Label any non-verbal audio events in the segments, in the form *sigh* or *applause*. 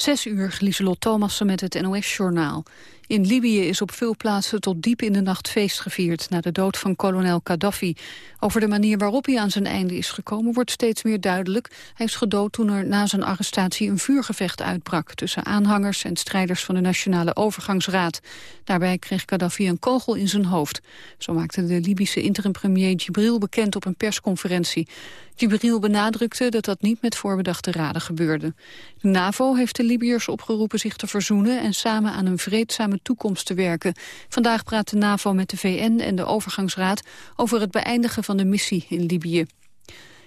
Zes uur, Lieselot Thomassen met het NOS-journaal. In Libië is op veel plaatsen tot diep in de nacht feest gevierd... na de dood van kolonel Gaddafi. Over de manier waarop hij aan zijn einde is gekomen wordt steeds meer duidelijk. Hij is gedood toen er na zijn arrestatie een vuurgevecht uitbrak... tussen aanhangers en strijders van de Nationale Overgangsraad. Daarbij kreeg Gaddafi een kogel in zijn hoofd. Zo maakte de Libische interim-premier Gibril bekend op een persconferentie. Gibril benadrukte dat dat niet met voorbedachte raden gebeurde. De NAVO heeft de Libiërs opgeroepen zich te verzoenen... en samen aan een vreedzame toekomst te werken. Vandaag praat de NAVO met de VN en de Overgangsraad... over het beëindigen van de missie in Libië.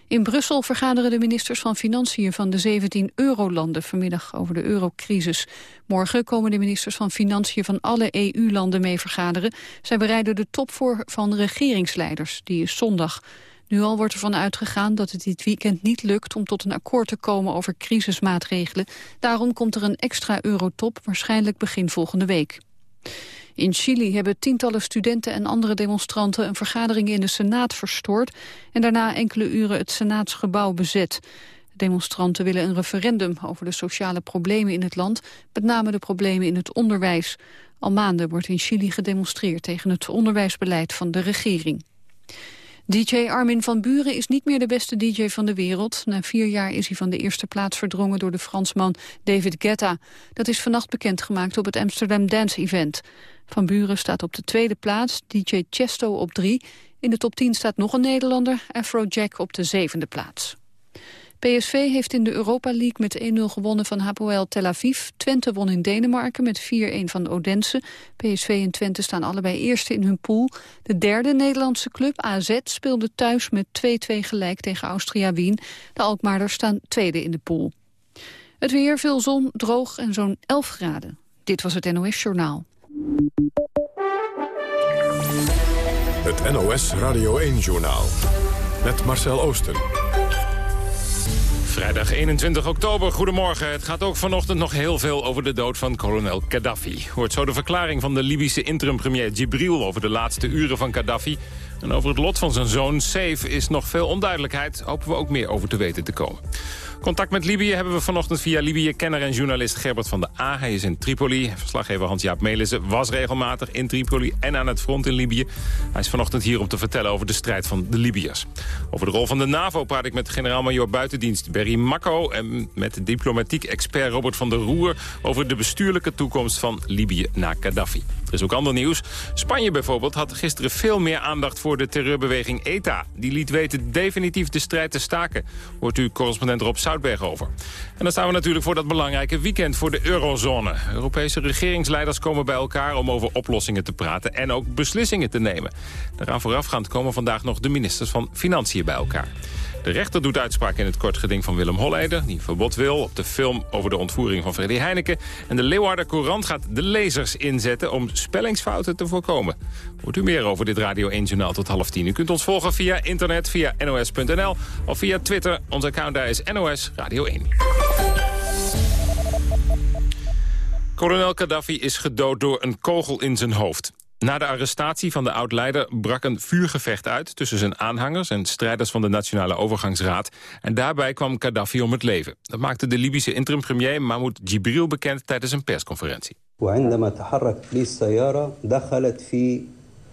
In Brussel vergaderen de ministers van Financiën van de 17 eurolanden vanmiddag over de eurocrisis. Morgen komen de ministers van Financiën van alle EU-landen mee vergaderen. Zij bereiden de top voor van regeringsleiders, die is zondag. Nu al wordt ervan uitgegaan dat het dit weekend niet lukt om tot een akkoord te komen over crisismaatregelen. Daarom komt er een extra eurotop, waarschijnlijk begin volgende week. In Chili hebben tientallen studenten en andere demonstranten een vergadering in de Senaat verstoord en daarna enkele uren het Senaatsgebouw bezet. De demonstranten willen een referendum over de sociale problemen in het land, met name de problemen in het onderwijs. Al maanden wordt in Chili gedemonstreerd tegen het onderwijsbeleid van de regering. DJ Armin van Buren is niet meer de beste DJ van de wereld. Na vier jaar is hij van de eerste plaats verdrongen door de Fransman David Guetta. Dat is vannacht bekendgemaakt op het Amsterdam Dance Event. Van Buren staat op de tweede plaats, DJ Chesto op drie. In de top 10 staat nog een Nederlander, Afrojack op de zevende plaats. PSV heeft in de Europa League met 1-0 gewonnen van Hapoel Tel Aviv. Twente won in Denemarken met 4-1 van Odense. PSV en Twente staan allebei eerste in hun pool. De derde Nederlandse club, AZ, speelde thuis met 2-2 gelijk tegen Austria Wien. De Alkmaarders staan tweede in de pool. Het weer, veel zon, droog en zo'n 11 graden. Dit was het NOS Journaal. Het NOS Radio 1-journaal. Met Marcel Oosten. Vrijdag 21 oktober, goedemorgen. Het gaat ook vanochtend nog heel veel over de dood van kolonel Gaddafi. Hoort zo de verklaring van de Libische interim-premier Gibril... over de laatste uren van Gaddafi. En over het lot van zijn zoon Saif is nog veel onduidelijkheid. Hopen we ook meer over te weten te komen. Contact met Libië hebben we vanochtend via Libië-kenner en journalist Gerbert van der A. Hij is in Tripoli. Verslaggever Hans-Jaap Melissen was regelmatig in Tripoli en aan het front in Libië. Hij is vanochtend hier om te vertellen over de strijd van de Libiërs. Over de rol van de NAVO praat ik met generaal-major buitendienst Berry Makko... en met diplomatiek expert Robert van der Roer... over de bestuurlijke toekomst van Libië na Gaddafi. Er is ook ander nieuws. Spanje bijvoorbeeld had gisteren veel meer aandacht voor de terreurbeweging ETA. Die liet weten definitief de strijd te staken. Hoort u correspondent Rob Zoutberg over. En dan staan we natuurlijk voor dat belangrijke weekend voor de eurozone. Europese regeringsleiders komen bij elkaar om over oplossingen te praten... en ook beslissingen te nemen. Daaraan voorafgaand komen vandaag nog de ministers van Financiën bij elkaar. De rechter doet uitspraak in het kort geding van Willem Holleder... die verbod wil op de film over de ontvoering van Freddy Heineken. En de Leeuwarder Courant gaat de lezers inzetten om spellingsfouten te voorkomen. Hoort u meer over dit Radio 1-journaal tot half tien. U kunt ons volgen via internet, via nos.nl of via Twitter. Ons account daar is NOS Radio 1. Kolonel Gaddafi is gedood door een kogel in zijn hoofd. Na de arrestatie van de oud-leider brak een vuurgevecht uit... tussen zijn aanhangers en strijders van de Nationale Overgangsraad. En daarbij kwam Gaddafi om het leven. Dat maakte de Libische interim-premier Mahmoud Jibril bekend... tijdens een persconferentie.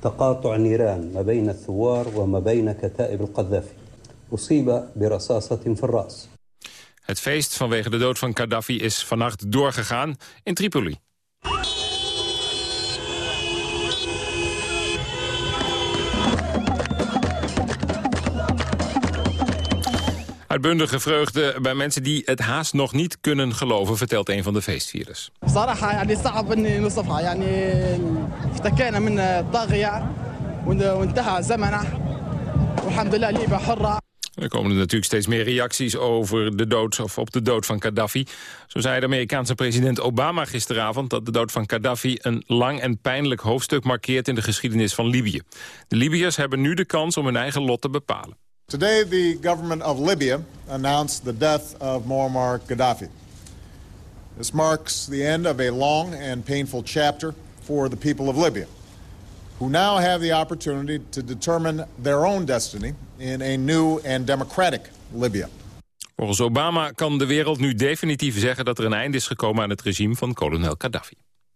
تقاطع نيران ما بين الثوار وما بين كتائب القذافي أصيب برصاصة في الرأس Het feest vanwege de dood van Gaddafi is vannacht doorgegaan in Tripoli. Uitbundige vreugde bij mensen die het haast nog niet kunnen geloven, vertelt een van de feestvierders. Er komen natuurlijk steeds meer reacties over de dood of op de dood van Gaddafi. Zo zei de Amerikaanse president Obama gisteravond dat de dood van Gaddafi een lang en pijnlijk hoofdstuk markeert in de geschiedenis van Libië. De Libiërs hebben nu de kans om hun eigen lot te bepalen. Today, the government of Libya announced the death of Muammar Gaddafi. This marks the end of a long and painful chapter for the people of Libya, who now have the opportunity to determine their own destiny in a new and democratic Libya. Volgens Obama kan de wereld nu definitief zeggen dat er een einde is gekomen aan het regime van kolonel Gaddafi.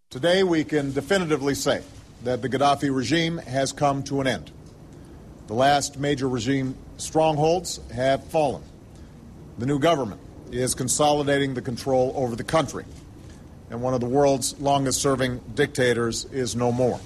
Today we can definitively say that the Gaddafi regime has come to an end. The last major regime strongholds have fallen. The new government is consolidating the control over the country. And one of the world's longest serving dictators is no more.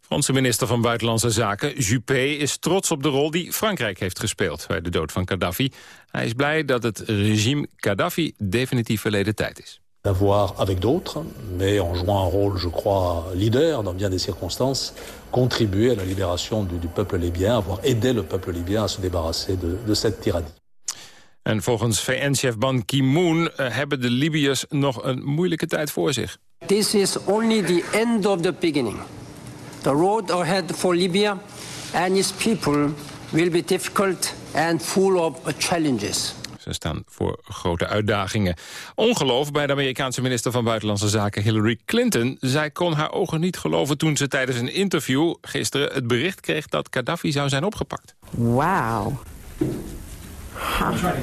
Franse minister van Buitenlandse Zaken, Juppé, is trots op de rol die Frankrijk heeft gespeeld bij de dood van Gaddafi. Hij is blij dat het regime Gaddafi definitief verleden tijd is. D'avoir avec d'autres, mais en jouant un rôle, je crois, leader dans bien des circonstances, contribué à la libération du, du peuple libyen, avoir aidé le peuple libyen à se débarrasser de, de cette tyrannie. En volgens VN-chef Ban Ki-moon eh, hebben de Libiërs nog een moeilijke tijd voor zich. This is only the end of the beginning. The road ahead for Libya and its people will be difficult and full of challenges. Ze staan voor grote uitdagingen. Ongeloof bij de Amerikaanse minister van Buitenlandse Zaken Hillary Clinton. Zij kon haar ogen niet geloven toen ze tijdens een interview gisteren het bericht kreeg dat Gaddafi zou zijn opgepakt. Wow.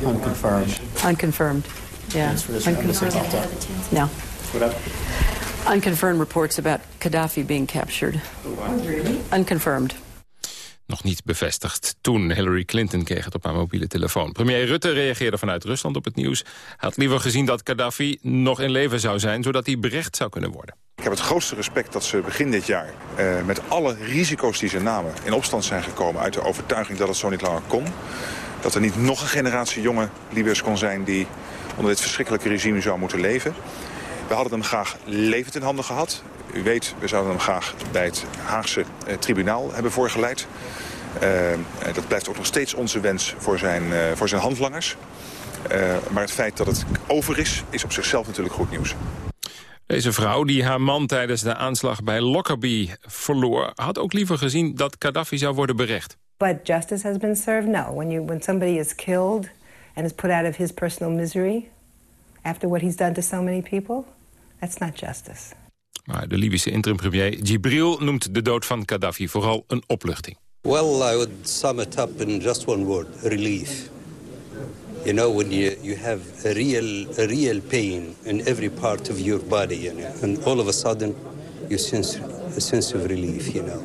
Unconfirmed. Unconfirmed. Yeah. Unconfirmed. No. Unconfirmed reports about Gaddafi being captured. Unconfirmed. Nog niet bevestigd. Toen Hillary Clinton kreeg het op haar mobiele telefoon. Premier Rutte reageerde vanuit Rusland op het nieuws. Hij had liever gezien dat Gaddafi nog in leven zou zijn... zodat hij berecht zou kunnen worden. Ik heb het grootste respect dat ze begin dit jaar... Eh, met alle risico's die ze namen in opstand zijn gekomen... uit de overtuiging dat het zo niet langer kon. Dat er niet nog een generatie jonge Libiërs kon zijn... die onder dit verschrikkelijke regime zou moeten leven. We hadden hem graag levend in handen gehad. U weet, we zouden hem graag bij het Haagse eh, tribunaal hebben voorgeleid. Uh, dat blijft ook nog steeds onze wens voor zijn, uh, voor zijn handlangers. Uh, maar het feit dat het over is, is op zichzelf natuurlijk goed nieuws. Deze vrouw, die haar man tijdens de aanslag bij Lockerbie verloor... had ook liever gezien dat Gaddafi zou worden berecht. But justice has been served? No. When, you, when somebody is killed and is put out of his personal misery... after what he's done to so many people, that's not justice. Maar de Libische interim-premier Gibril noemt de dood van Gaddafi vooral een opluchting. Well, I would sum it up in just one word, relief. You know, when you, you have a real, a real pain in every part of your body, you know, and all of a sudden you sense a sense of relief, you know.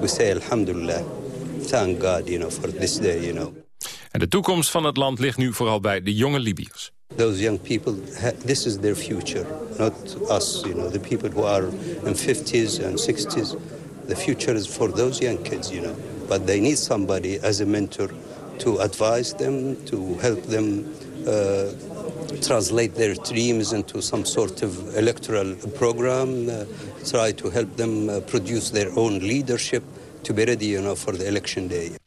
We say, Alhamdulillah, thank God, you know, for this day, you know. En de toekomst van het land ligt nu vooral bij de jonge Libiërs. Those young people, this is their future, not us, you know, the people who are in 50s and 60s. The future is for those young kids, you know. But they need somebody as a mentor to advise them, to help them uh, translate their dreams into some sort of electoral program, uh, try to help them uh, produce their own leadership to be ready, you know, for the election day.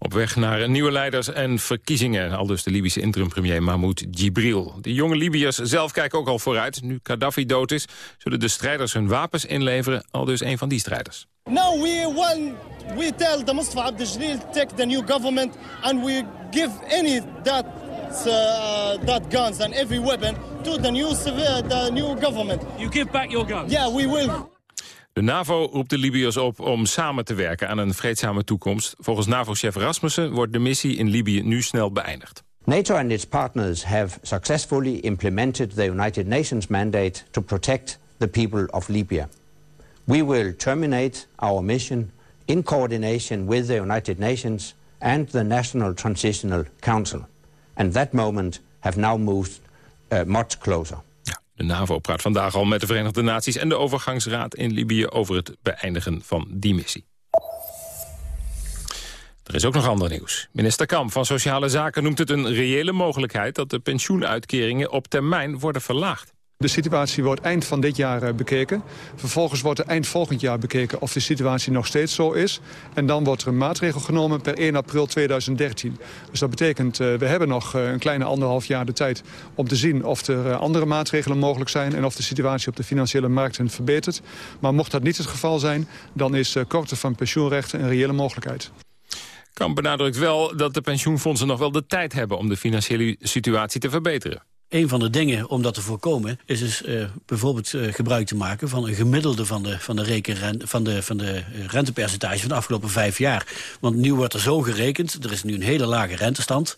Op weg naar nieuwe leiders en verkiezingen. Al dus de Libische interim-premier Mahmoud Gibril. De jonge Libiërs zelf kijken ook al vooruit. Nu Gaddafi dood is, zullen de strijders hun wapens inleveren. Al dus een van die strijders. Now we want, we tell the Mustafa Abdel take the new government and we give any that uh, that guns and every weapon to the new the new government. You give back your guns. Yeah, we will. De NAVO roept de Libiërs op om samen te werken aan een vreedzame toekomst. Volgens NAVO-chef Rasmussen wordt de missie in Libië nu snel beëindigd. NATO and its partners have successfully implemented the United Nations mandate to protect the people of Libya. We will terminate our mission in coordination with the United Nations and the National Transitional Council. And that moment have now moved uh, much closer. De NAVO praat vandaag al met de Verenigde Naties en de overgangsraad in Libië over het beëindigen van die missie. Er is ook nog ander nieuws. Minister Kamp van Sociale Zaken noemt het een reële mogelijkheid... dat de pensioenuitkeringen op termijn worden verlaagd. De situatie wordt eind van dit jaar eh, bekeken. Vervolgens wordt er eind volgend jaar bekeken of de situatie nog steeds zo is. En dan wordt er een maatregel genomen per 1 april 2013. Dus dat betekent, uh, we hebben nog uh, een kleine anderhalf jaar de tijd... om te zien of er uh, andere maatregelen mogelijk zijn... en of de situatie op de financiële markten verbetert. Maar mocht dat niet het geval zijn... dan is korten van pensioenrechten een reële mogelijkheid. Kamp benadrukt wel dat de pensioenfondsen nog wel de tijd hebben... om de financiële situatie te verbeteren. Een van de dingen om dat te voorkomen is dus uh, bijvoorbeeld uh, gebruik te maken van een gemiddelde van de, van de, rekenrente, van de, van de rentepercentage van de afgelopen vijf jaar. Want nu wordt er zo gerekend, er is nu een hele lage rentestand.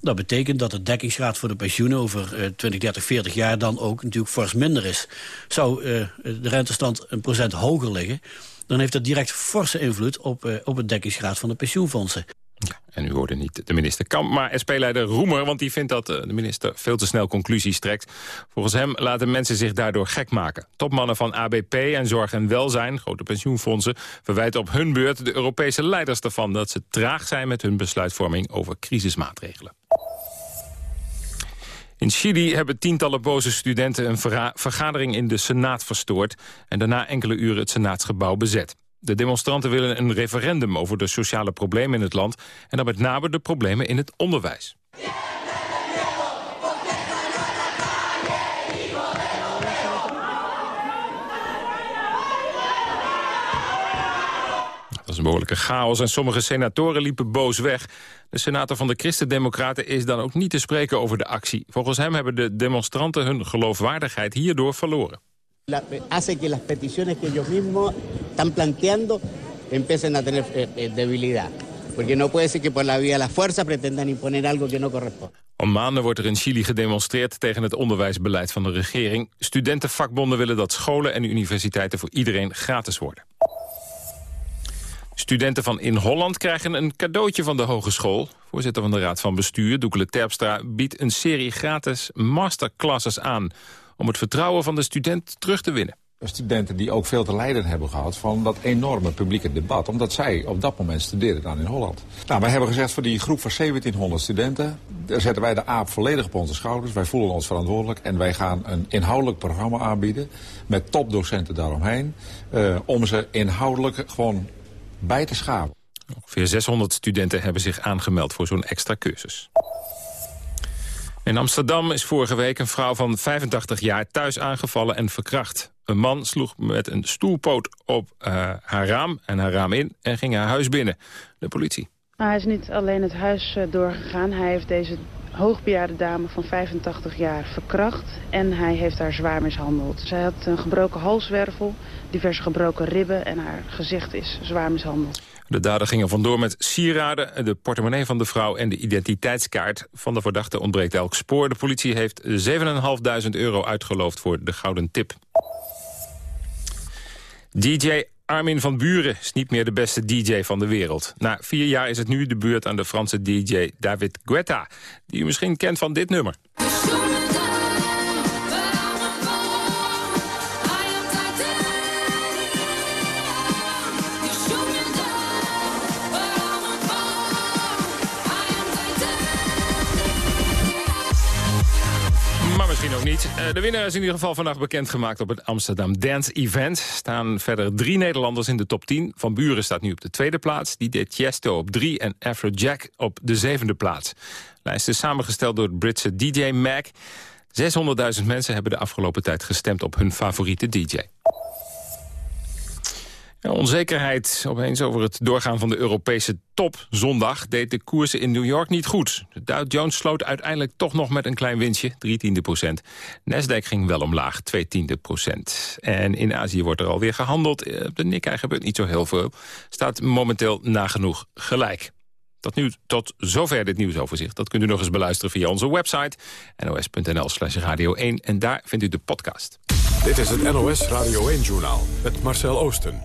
Dat betekent dat de dekkingsgraad voor de pensioenen over 20, 30, 40 jaar dan ook natuurlijk fors minder is. Zou de rentestand een procent hoger liggen, dan heeft dat direct forse invloed op, op het dekkingsgraad van de pensioenfondsen. Ja, en u hoorde niet de minister Kamp, maar SP-leider Roemer... want die vindt dat eh, de minister veel te snel conclusies trekt. Volgens hem laten mensen zich daardoor gek maken. Topmannen van ABP en Zorg en Welzijn, grote pensioenfondsen... verwijten op hun beurt de Europese leiders ervan... dat ze traag zijn met hun besluitvorming over crisismaatregelen. In Chili hebben tientallen boze studenten een vergadering in de Senaat verstoord... en daarna enkele uren het Senaatsgebouw bezet. De demonstranten willen een referendum over de sociale problemen in het land... en dan met name de problemen in het onderwijs. Dat was een behoorlijke chaos en sommige senatoren liepen boos weg. De senator van de Christen-Democraten is dan ook niet te spreken over de actie. Volgens hem hebben de demonstranten hun geloofwaardigheid hierdoor verloren hace que las peticiones que ellos mismos están planteando empiecen a tener eh, eh, debilidad. Porque no puede ser que por la vía de la fuerza pretendan imponer algo que no corresponde. Al maanden wordt er in Chili gedemonstreerd tegen het onderwijsbeleid van de regering. Studentenvakbonden willen dat scholen en universiteiten voor iedereen gratis worden. Studenten van In Holland krijgen een cadeautje van de hogeschool. Voorzitter van de Raad van Bestuur, Doekele Terpstra, biedt een serie gratis masterclasses aan om het vertrouwen van de student terug te winnen. Studenten die ook veel te lijden hebben gehad van dat enorme publieke debat. Omdat zij op dat moment studeerden dan in Holland. Nou, wij hebben gezegd voor die groep van 1700 studenten... daar zetten wij de aap volledig op onze schouders. Wij voelen ons verantwoordelijk. En wij gaan een inhoudelijk programma aanbieden met topdocenten daaromheen. Uh, om ze inhoudelijk gewoon bij te schaven. Ongeveer 600 studenten hebben zich aangemeld voor zo'n extra cursus. In Amsterdam is vorige week een vrouw van 85 jaar thuis aangevallen en verkracht. Een man sloeg met een stoelpoot op uh, haar raam en haar raam in en ging haar huis binnen. De politie. hij is niet alleen het huis uh, doorgegaan. Hij heeft deze hoogbejaarde dame van 85 jaar verkracht en hij heeft haar zwaar mishandeld. Zij had een gebroken halswervel, diverse gebroken ribben en haar gezicht is zwaar mishandeld. De dader gingen vandoor met sieraden, de portemonnee van de vrouw... en de identiteitskaart van de verdachte ontbreekt elk spoor. De politie heeft 7.500 euro uitgeloofd voor de gouden tip. DJ Armin van Buren is niet meer de beste DJ van de wereld. Na vier jaar is het nu de beurt aan de Franse DJ David Guetta... die u misschien kent van dit nummer. Eh, de winnaar is in ieder geval vandaag bekendgemaakt op het Amsterdam Dance Event. Staan verder drie Nederlanders in de top 10. Van Buren staat nu op de tweede plaats. Die deed op drie en Afrojack op de zevende plaats. De lijst is samengesteld door Britse DJ Mac. 600.000 mensen hebben de afgelopen tijd gestemd op hun favoriete DJ onzekerheid opeens over het doorgaan van de Europese top. Zondag deed de koersen in New York niet goed. De Dow Jones sloot uiteindelijk toch nog met een klein winstje, drie tiende procent. Nasdaq ging wel omlaag, twee tiende procent. En in Azië wordt er alweer gehandeld. Op eh, de Nikkei gebeurt niet zo heel veel. Staat momenteel nagenoeg gelijk. Tot nu tot zover dit nieuwsoverzicht. Dat kunt u nog eens beluisteren via onze website nos.nl slash radio 1. En daar vindt u de podcast. Dit is het NOS Radio 1-journaal met Marcel Oosten.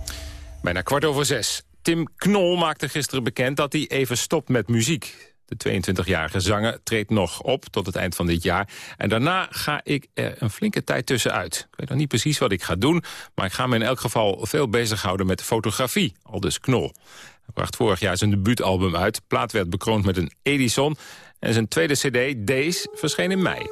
Bijna kwart over zes. Tim Knol maakte gisteren bekend dat hij even stopt met muziek. De 22-jarige zanger treedt nog op tot het eind van dit jaar. En daarna ga ik er een flinke tijd tussenuit. Ik weet nog niet precies wat ik ga doen... maar ik ga me in elk geval veel bezighouden met fotografie, al dus Knol. Hij bracht vorig jaar zijn debuutalbum uit. Plaat werd bekroond met een Edison. En zijn tweede cd, Days, verscheen in mei.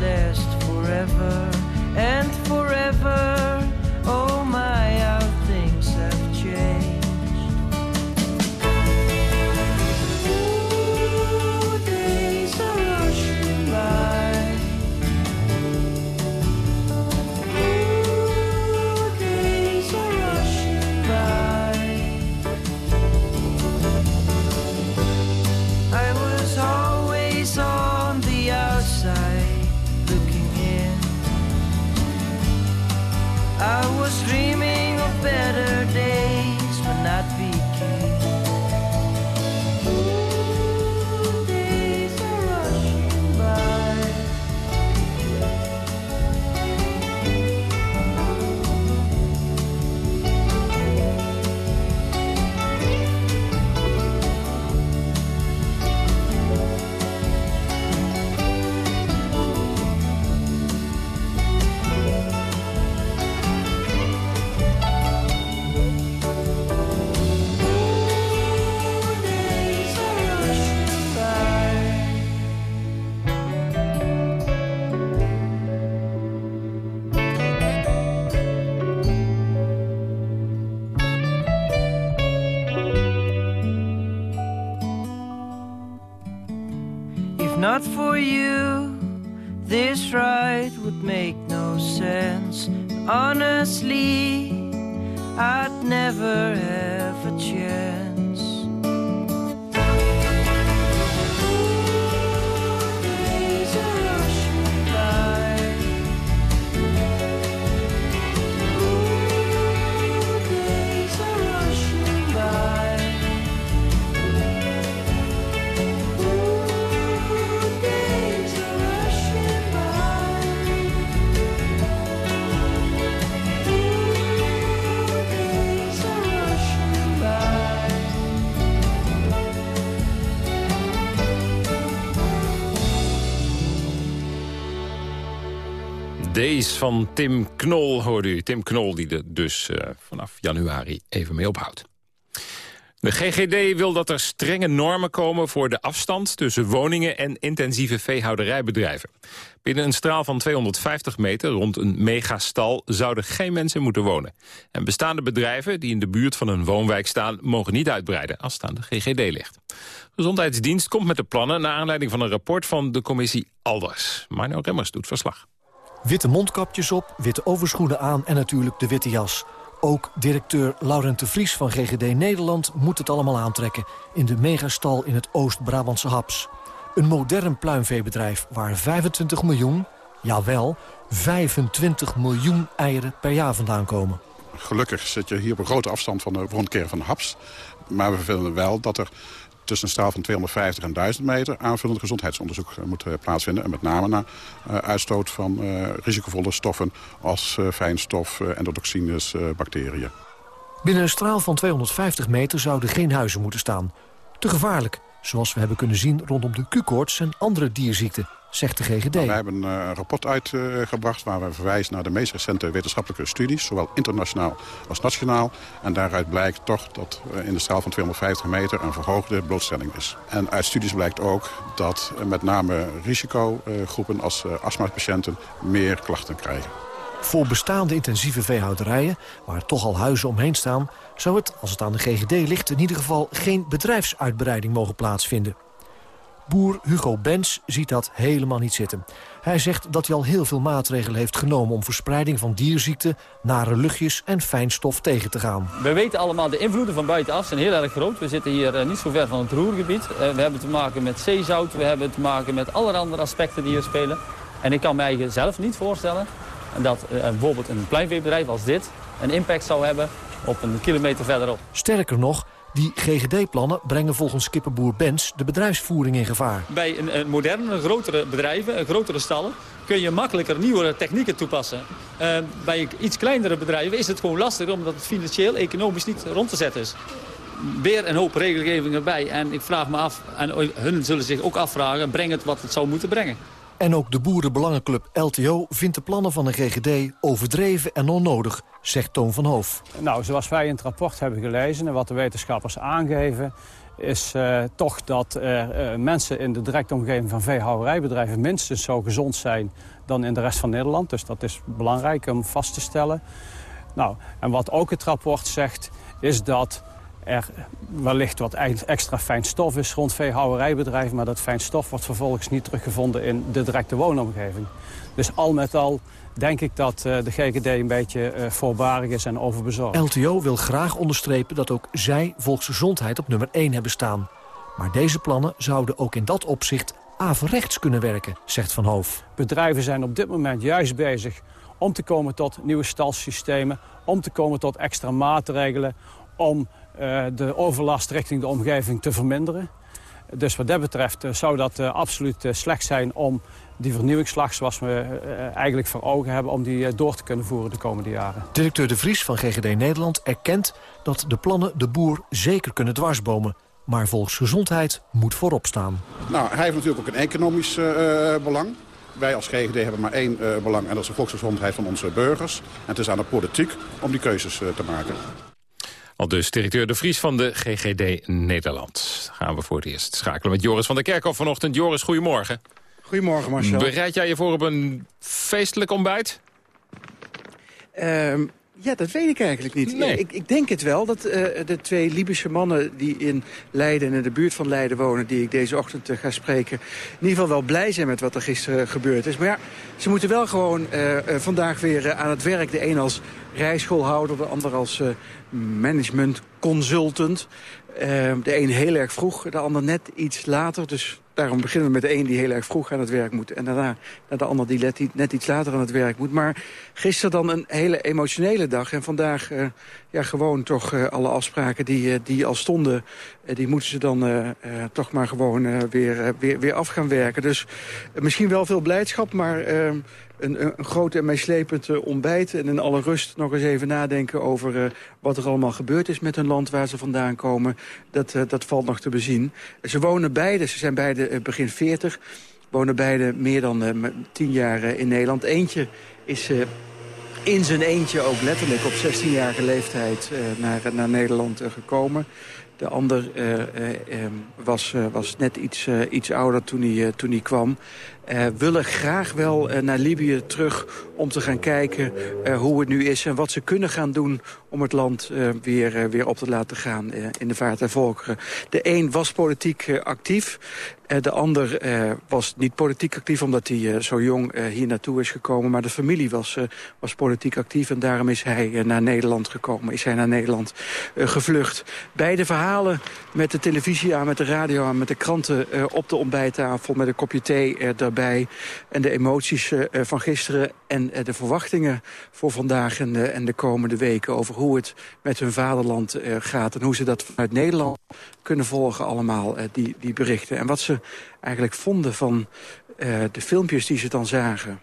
Last forever and forever. Days van Tim Knol hoorde u. Tim Knol die er dus eh, vanaf januari even mee ophoudt. De GGD wil dat er strenge normen komen voor de afstand tussen woningen en intensieve veehouderijbedrijven. Binnen een straal van 250 meter rond een megastal zouden geen mensen moeten wonen. En bestaande bedrijven die in de buurt van een woonwijk staan mogen niet uitbreiden als het de GGD ligt. Gezondheidsdienst komt met de plannen naar aanleiding van een rapport van de commissie Alders. Marno Remmers doet verslag. Witte mondkapjes op, witte overschoenen aan en natuurlijk de witte jas. Ook directeur Laurent de Vries van GGD Nederland moet het allemaal aantrekken... in de megastal in het Oost-Brabantse Haps. Een modern pluimveebedrijf waar 25 miljoen, jawel, 25 miljoen eieren per jaar vandaan komen. Gelukkig zit je hier op een grote afstand van de woonkeer van Haps. Maar we vinden wel dat er tussen een straal van 250 en 1000 meter... aanvullend gezondheidsonderzoek eh, moet eh, plaatsvinden. En met name naar eh, uitstoot van risicovolle stoffen als fijnstof, endotoxines, bacteriën. Binnen een straal van 250 meter zouden geen huizen moeten staan. Te gevaarlijk, zoals we hebben kunnen zien rondom de Q-koorts en andere dierziekten, zegt de GGD. Nou, wij hebben eh, een rapport uitgebracht waar we verwijzen naar de meest recente wetenschappelijke studies, zowel internationaal als nationaal. En daaruit blijkt toch dat eh, in de straal van 250 meter een verhoogde blootstelling is. En uit studies blijkt ook dat eh, met name risicogroepen als astmapatiënten meer klachten krijgen. Voor bestaande intensieve veehouderijen, waar toch al huizen omheen staan... zou het, als het aan de GGD ligt, in ieder geval geen bedrijfsuitbreiding mogen plaatsvinden. Boer Hugo Bens ziet dat helemaal niet zitten. Hij zegt dat hij al heel veel maatregelen heeft genomen... om verspreiding van dierziekten, nare luchtjes en fijnstof tegen te gaan. We weten allemaal, de invloeden van buitenaf zijn heel erg groot. We zitten hier eh, niet zo ver van het roergebied. Eh, we hebben te maken met zeezout, we hebben te maken met allerlei andere aspecten die hier spelen. En ik kan mij zelf niet voorstellen dat eh, bijvoorbeeld een pluimveebedrijf als dit... een impact zou hebben op een kilometer verderop. Sterker nog, die GGD-plannen brengen volgens kippenboer Bens de bedrijfsvoering in gevaar. Bij een, een moderne, grotere bedrijven, een grotere stallen... kun je makkelijker nieuwe technieken toepassen. Uh, bij iets kleinere bedrijven is het gewoon lastig... omdat het financieel, economisch niet rond te zetten is. Weer een hoop regelgeving erbij. En ik vraag me af, en hun zullen zich ook afvragen... breng het wat het zou moeten brengen. En ook de boerenbelangenclub LTO vindt de plannen van de GGD overdreven en onnodig, zegt Toon van Hoof. Nou, zoals wij in het rapport hebben gelezen en wat de wetenschappers aangeven... is uh, toch dat uh, mensen in de directe omgeving van veehouderijbedrijven minstens zo gezond zijn dan in de rest van Nederland. Dus dat is belangrijk om vast te stellen. Nou, en wat ook het rapport zegt, is dat er wellicht wat extra fijn stof is rond veehouderijbedrijven... maar dat fijn stof wordt vervolgens niet teruggevonden in de directe woonomgeving. Dus al met al denk ik dat uh, de GGD een beetje uh, voorbarig is en overbezorgd. LTO wil graag onderstrepen dat ook zij volksgezondheid op nummer 1 hebben staan. Maar deze plannen zouden ook in dat opzicht averechts kunnen werken, zegt Van Hoof. Bedrijven zijn op dit moment juist bezig om te komen tot nieuwe stalsystemen... om te komen tot extra maatregelen... om uh, de overlast richting de omgeving te verminderen. Dus wat dat betreft uh, zou dat uh, absoluut slecht zijn om die vernieuwingsslag zoals we eigenlijk voor ogen hebben... om die door te kunnen voeren de komende jaren. Directeur De Vries van GGD Nederland erkent dat de plannen de boer zeker kunnen dwarsbomen. Maar volksgezondheid moet voorop staan. Nou, hij heeft natuurlijk ook een economisch belang. Wij als GGD hebben maar één uh, belang en dat is de volksgezondheid van onze burgers. En het is aan de politiek om die keuzes uh, te maken. Al dus directeur De Vries van de GGD Nederland. Gaan we voor het eerst schakelen met Joris van der Kerkhof vanochtend. Joris, goedemorgen. Goedemorgen, Marcel. Bereid jij je voor op een feestelijk ontbijt? Um, ja, dat weet ik eigenlijk niet. Nee. Ik, ik, denk het wel, dat uh, de twee Libische mannen die in Leiden... en in de buurt van Leiden wonen, die ik deze ochtend uh, ga spreken... in ieder geval wel blij zijn met wat er gisteren gebeurd is. Maar ja, ze moeten wel gewoon uh, vandaag weer aan het werk. De een als rijschoolhouder, de ander als management consultant. de een heel erg vroeg, de ander net iets later. Dus daarom beginnen we met de een die heel erg vroeg aan het werk moet. En daarna naar de ander die net, iets later aan het werk moet. Maar gisteren dan een hele emotionele dag. En vandaag uh, ja, gewoon toch uh, alle afspraken die, uh, die al stonden... die moeten ze dan toch maar gewoon weer, weer, weer af gaan werken. Dus misschien wel veel blijdschap, maar... Een, een, groot en meeslepend uh, ontbijt. En in alle rust nog eens even nadenken over uh, wat er allemaal gebeurd is met hun land waar ze vandaan komen. Dat, uh, dat valt nog te bezien. Ze wonen beide, ze zijn beide begin 40. Wonen beide meer dan tien jaar in Nederland. Eentje is in zijn eentje ook letterlijk op 16-jarige leeftijd naar, naar Nederland gekomen. De ander uh, uh, was, uh, was net iets, iets ouder toen hij, toen hij kwam. willen graag wel naar Libië terug om te gaan kijken hoe het nu is... en wat ze kunnen gaan doen om het land weer, weer op te laten gaan in de vaart der volkeren. De een was politiek actief. De ander was niet politiek actief omdat hij zo jong hier naartoe is gekomen. Maar de familie was, was politiek actief en daarom is hij naar Nederland gekomen. Is hij naar Nederland gevlucht. Beide verhalen met de televisie aan, met de radio aan, met de kranten op de ontbijttafel, met een kopje thee daarbij. En de emoties van gisteren en de verwachtingen voor vandaag en de, en de komende weken over hoe het met hun vaderland gaat. En hoe ze dat vanuit Nederland kunnen volgen allemaal, die, die berichten. En wat ze eigenlijk vonden van de filmpjes die ze dan zagen.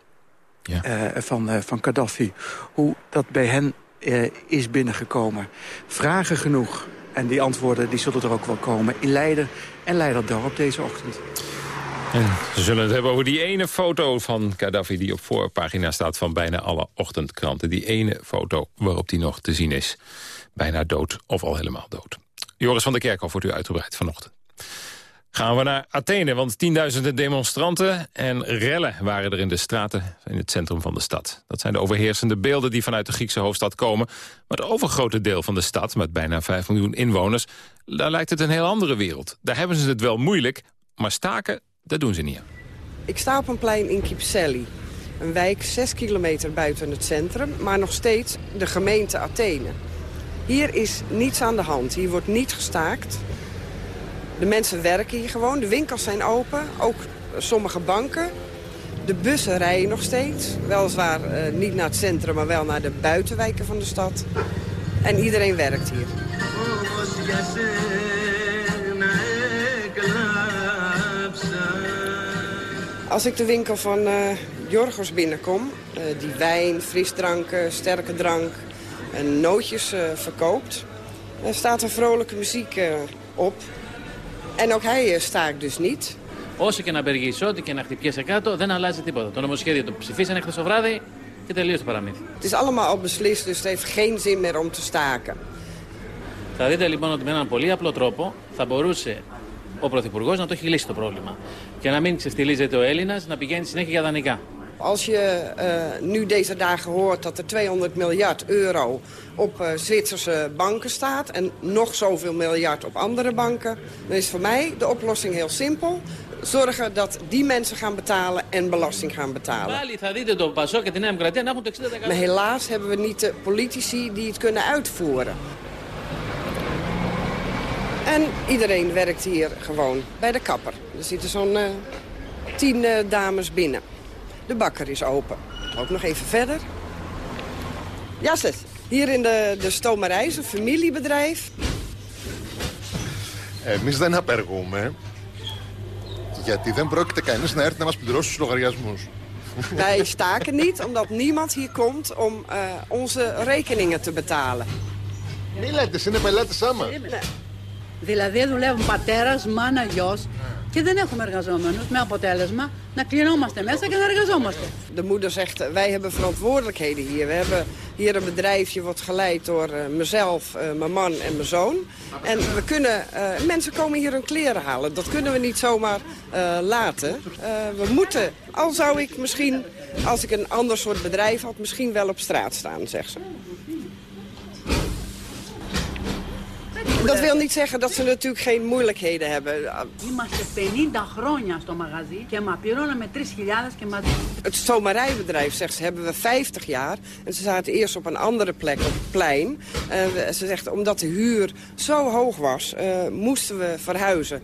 Ja. van, van Gaddafi. Hoe dat bij hen is binnengekomen. Vragen genoeg. En die antwoorden die zullen er ook wel komen in Leiden en Leiderdorp deze ochtend. En ze zullen het hebben over die ene foto van Gaddafi... die op voorpagina staat van bijna alle ochtendkranten. Die ene foto waarop die nog te zien is. Bijna dood of al helemaal dood. Joris van der Kerkhoff wordt u uitgebreid vanochtend. Gaan we naar Athene, want tienduizenden demonstranten en rellen waren er in de straten in het centrum van de stad. Dat zijn de overheersende beelden die vanuit de Griekse hoofdstad komen. Maar het overgrote deel van de stad, met bijna 5 miljoen inwoners, daar lijkt het een heel andere wereld. Daar hebben ze het wel moeilijk, maar staken, dat doen ze niet aan. Ik sta op een plein in Kypseli, een wijk 6 kilometer buiten het centrum, maar nog steeds de gemeente Athene. Hier is niets aan de hand, hier wordt niet gestaakt. De mensen werken hier gewoon, de winkels zijn open, ook sommige banken. De bussen rijden nog steeds, weliswaar uh, niet naar het centrum, maar wel naar de buitenwijken van de stad. En iedereen werkt hier. Als ik de winkel van uh, Jorgos binnenkom, uh, die wijn, frisdranken, sterke drank en nootjes verkoopt... dan staat er vrolijke muziek op. En ook hij staakt dus niet. Όσο και να απεργήσει, ό,τι και να χτυπιέσαι κάτω, δεν αλλάζει τίποτα. Το νομοσχέδιο το ψηφίσανε χθες το βράδυ και τελείωσε το παραμύθι. Het is allemaal al beslist, dus het heeft geen zin meer om te staken. Θα δείτε λοιπόν ότι με έναν πολύ απλό τρόπο θα μπορούσε ο Πρωθυπουργός να το έχει λύσει το πρόβλημα. Και να μην ξεφτιλίζεται ο Έλληνας να πηγαίνει συνέχεια για δανεικά. Als je uh, nu deze dagen hoort dat er 200 miljard euro op uh, Zwitserse banken staat... en nog zoveel miljard op andere banken... dan is voor mij de oplossing heel simpel. Zorgen dat die mensen gaan betalen en belasting gaan betalen. Maar helaas hebben we niet de politici die het kunnen uitvoeren. En iedereen werkt hier gewoon bij de kapper. Er zitten zo'n uh, tien dames binnen. De bakker is open. Ook nog even verder. Ja, zes. Hier in de, de stomerij is een familiebedrijf. Εμείς δεν απεργούμε, γιατί δεν πρόκειται κανείς να έρθει να μας πληρώσει τους λογαριασμούς. Wij staken niet, omdat niemand hier komt om uh, onze rekeningen te betalen. Μη λέτε, είναι πελάτες άμα. Δηλαδή δουλεύουν πατέρας, μάνα, γιος και δεν έχουμε εργαζόμενους με αποτέλεσμα να κλεινόμαστε μέσα και να εργαζόμαστε. De moeder zegt, wij hebben verantwoordelijkheden hier. We hebben hier een bedrijfje wat geleid door uh, mezelf, uh, mijn man en mijn zoon. En we kunnen, uh, mensen komen hier hun kleren halen. Dat kunnen we niet zomaar laten. we moeten, al zou ik misschien, als ik een ander soort bedrijf had, misschien wel op straat staan, zegt ze. Dat wil niet zeggen dat ze natuurlijk geen moeilijkheden hebben. Είμαστε 50 χρόνια στο μαγαζί και μα πληρώναμε 3.000 και μας... het stomerijbedrijf, zegt ze, hebben we 50 jaar. En ze zaten eerst op een andere plek, op het plein. Ze zegt, omdat de huur zo hoog was, uh, moesten we verhuizen.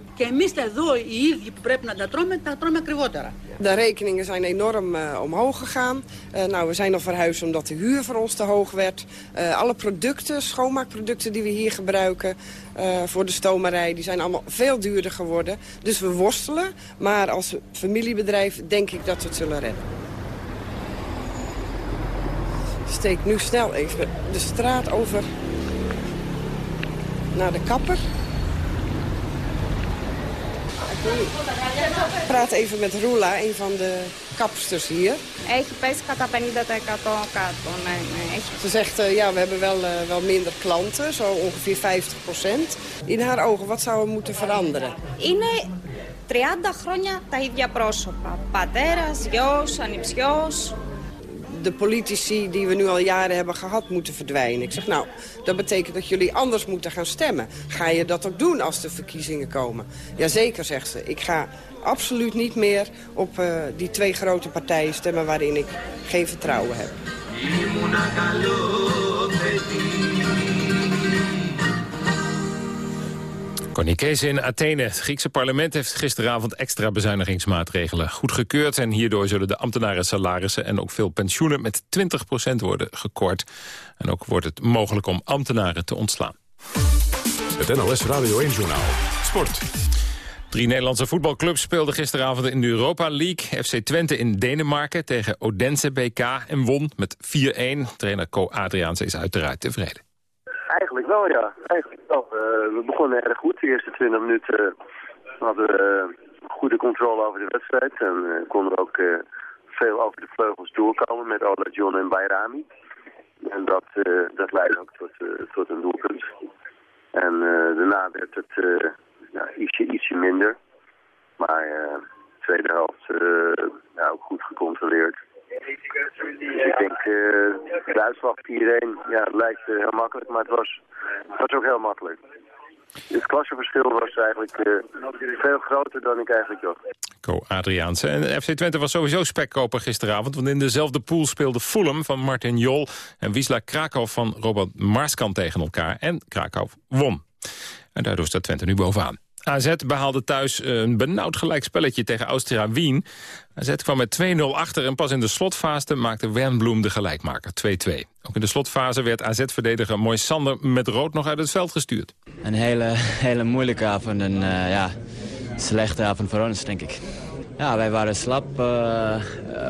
De rekeningen zijn enorm eh, omhoog gegaan. Eh, nou, we zijn al verhuisd omdat de huur voor ons te hoog werd. alle producten, schoonmaakproducten die we hier gebruiken... Uh, voor de stomerij, die zijn allemaal veel duurder geworden. Dus we worstelen, maar als familiebedrijf denk ik dat we het zullen redden. Steek nu snel even de straat over naar de kapper. Ik praat even met Roela, een van de kapsters hier. Έχει πέσει κατά 50% κάτω, ναι, ναι. Έχει... Ze zegt, uh, ja, we hebben wel, uh, wel minder klanten, zo ongeveer 50%. In haar ogen, wat zou er moeten veranderen? Είναι 30 χρόνια τα ίδια πρόσωπα. Πατέρας, γιος, ανιψιός. de politici die we nu al jaren hebben gehad moeten verdwijnen. Ik zeg, nou, dat betekent dat jullie anders moeten gaan stemmen. Ga je dat ook doen als de verkiezingen komen? Jazeker, zegt ze. Ik ga absoluut niet meer op uh, die twee grote partijen stemmen waarin ik geen vertrouwen heb. Kees in Athene. Het Griekse parlement heeft gisteravond extra bezuinigingsmaatregelen goedgekeurd. En hierdoor zullen de ambtenaren salarissen en ook veel pensioenen met 20% worden gekort. En ook wordt het mogelijk om ambtenaren te ontslaan. Het NLS Radio 1 Journaal. Sport. Drie Nederlandse voetbalclubs speelden gisteravond in de Europa League. FC Twente in Denemarken tegen Odense BK en won met 4-1. Trainer Co Adriaanse is uiteraard tevreden. Eigenlijk wel, ja. Eigenlijk wel. Uh, we begonnen erg goed. De eerste 20 minuten hadden we uh, goede controle over de wedstrijd. En konden we ook veel over de vleugels doorkomen met Ola John en Bayrami. En dat, dat leidde ook tot, tot een doelpunt. En daarna werd het nou, ietsje, ietsje minder. Maar de tweede helft ook goed gecontroleerd. Ik denk, uh, de uitslag 4-1, ja, lijkt uh, heel makkelijk, maar het was, het was ook heel makkelijk. Het klassenverschil was eigenlijk uh, veel groter dan ik eigenlijk dacht. Co Adriaanse. En FC Twente was sowieso spekkoper gisteravond... want in dezelfde pool speelde Fulham van Martin Jol... en Wisla Krakau van Robert Marskan tegen elkaar. En Krakau won. En daardoor staat Twente nu bovenaan. AZ behaalde thuis een benauwd gelijkspelletje tegen Austria Wien. AZ kwam met 2-0 achter en pas in de slotfase maakte Wernbloem de gelijkmaker 2-2. Ook in de slotfase werd AZ-verdediger Mooi Sander met rood nog uit het veld gestuurd. Een hele, *laughs* hele moeilijke avond en uh, ja, slechte avond voor ons, denk ik. Ja, wij waren slap, uh,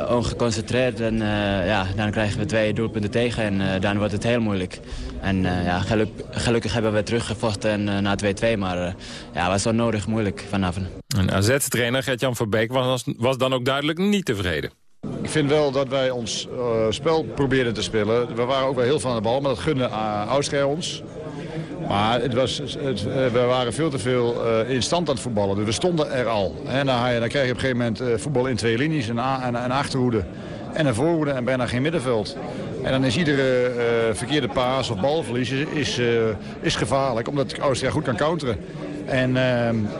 ongeconcentreerd en uh, ja, dan krijgen we twee doelpunten tegen en uh, dan wordt het heel moeilijk. En ja, geluk, gelukkig hebben we teruggevochten na 2-2, maar ja, het was onnodig moeilijk vanavond. En AZ-trainer Gert-Jan Verbeek was, was dan ook duidelijk niet tevreden. Ik vind wel dat wij ons spel probeerden te spelen. We waren ook wel heel van de bal, maar dat gunde Austria ons. Maar het was, het, we waren veel te veel in stand aan het voetballen. Dus we stonden er al. En dan, dan krijg je op een gegeven moment voetbal in twee linies. Een, een, achterhoede en een voorhoede en bijna geen middenveld. En dan is iedere verkeerde paas of balverlies is, is gevaarlijk. Omdat Austria goed kan counteren. En,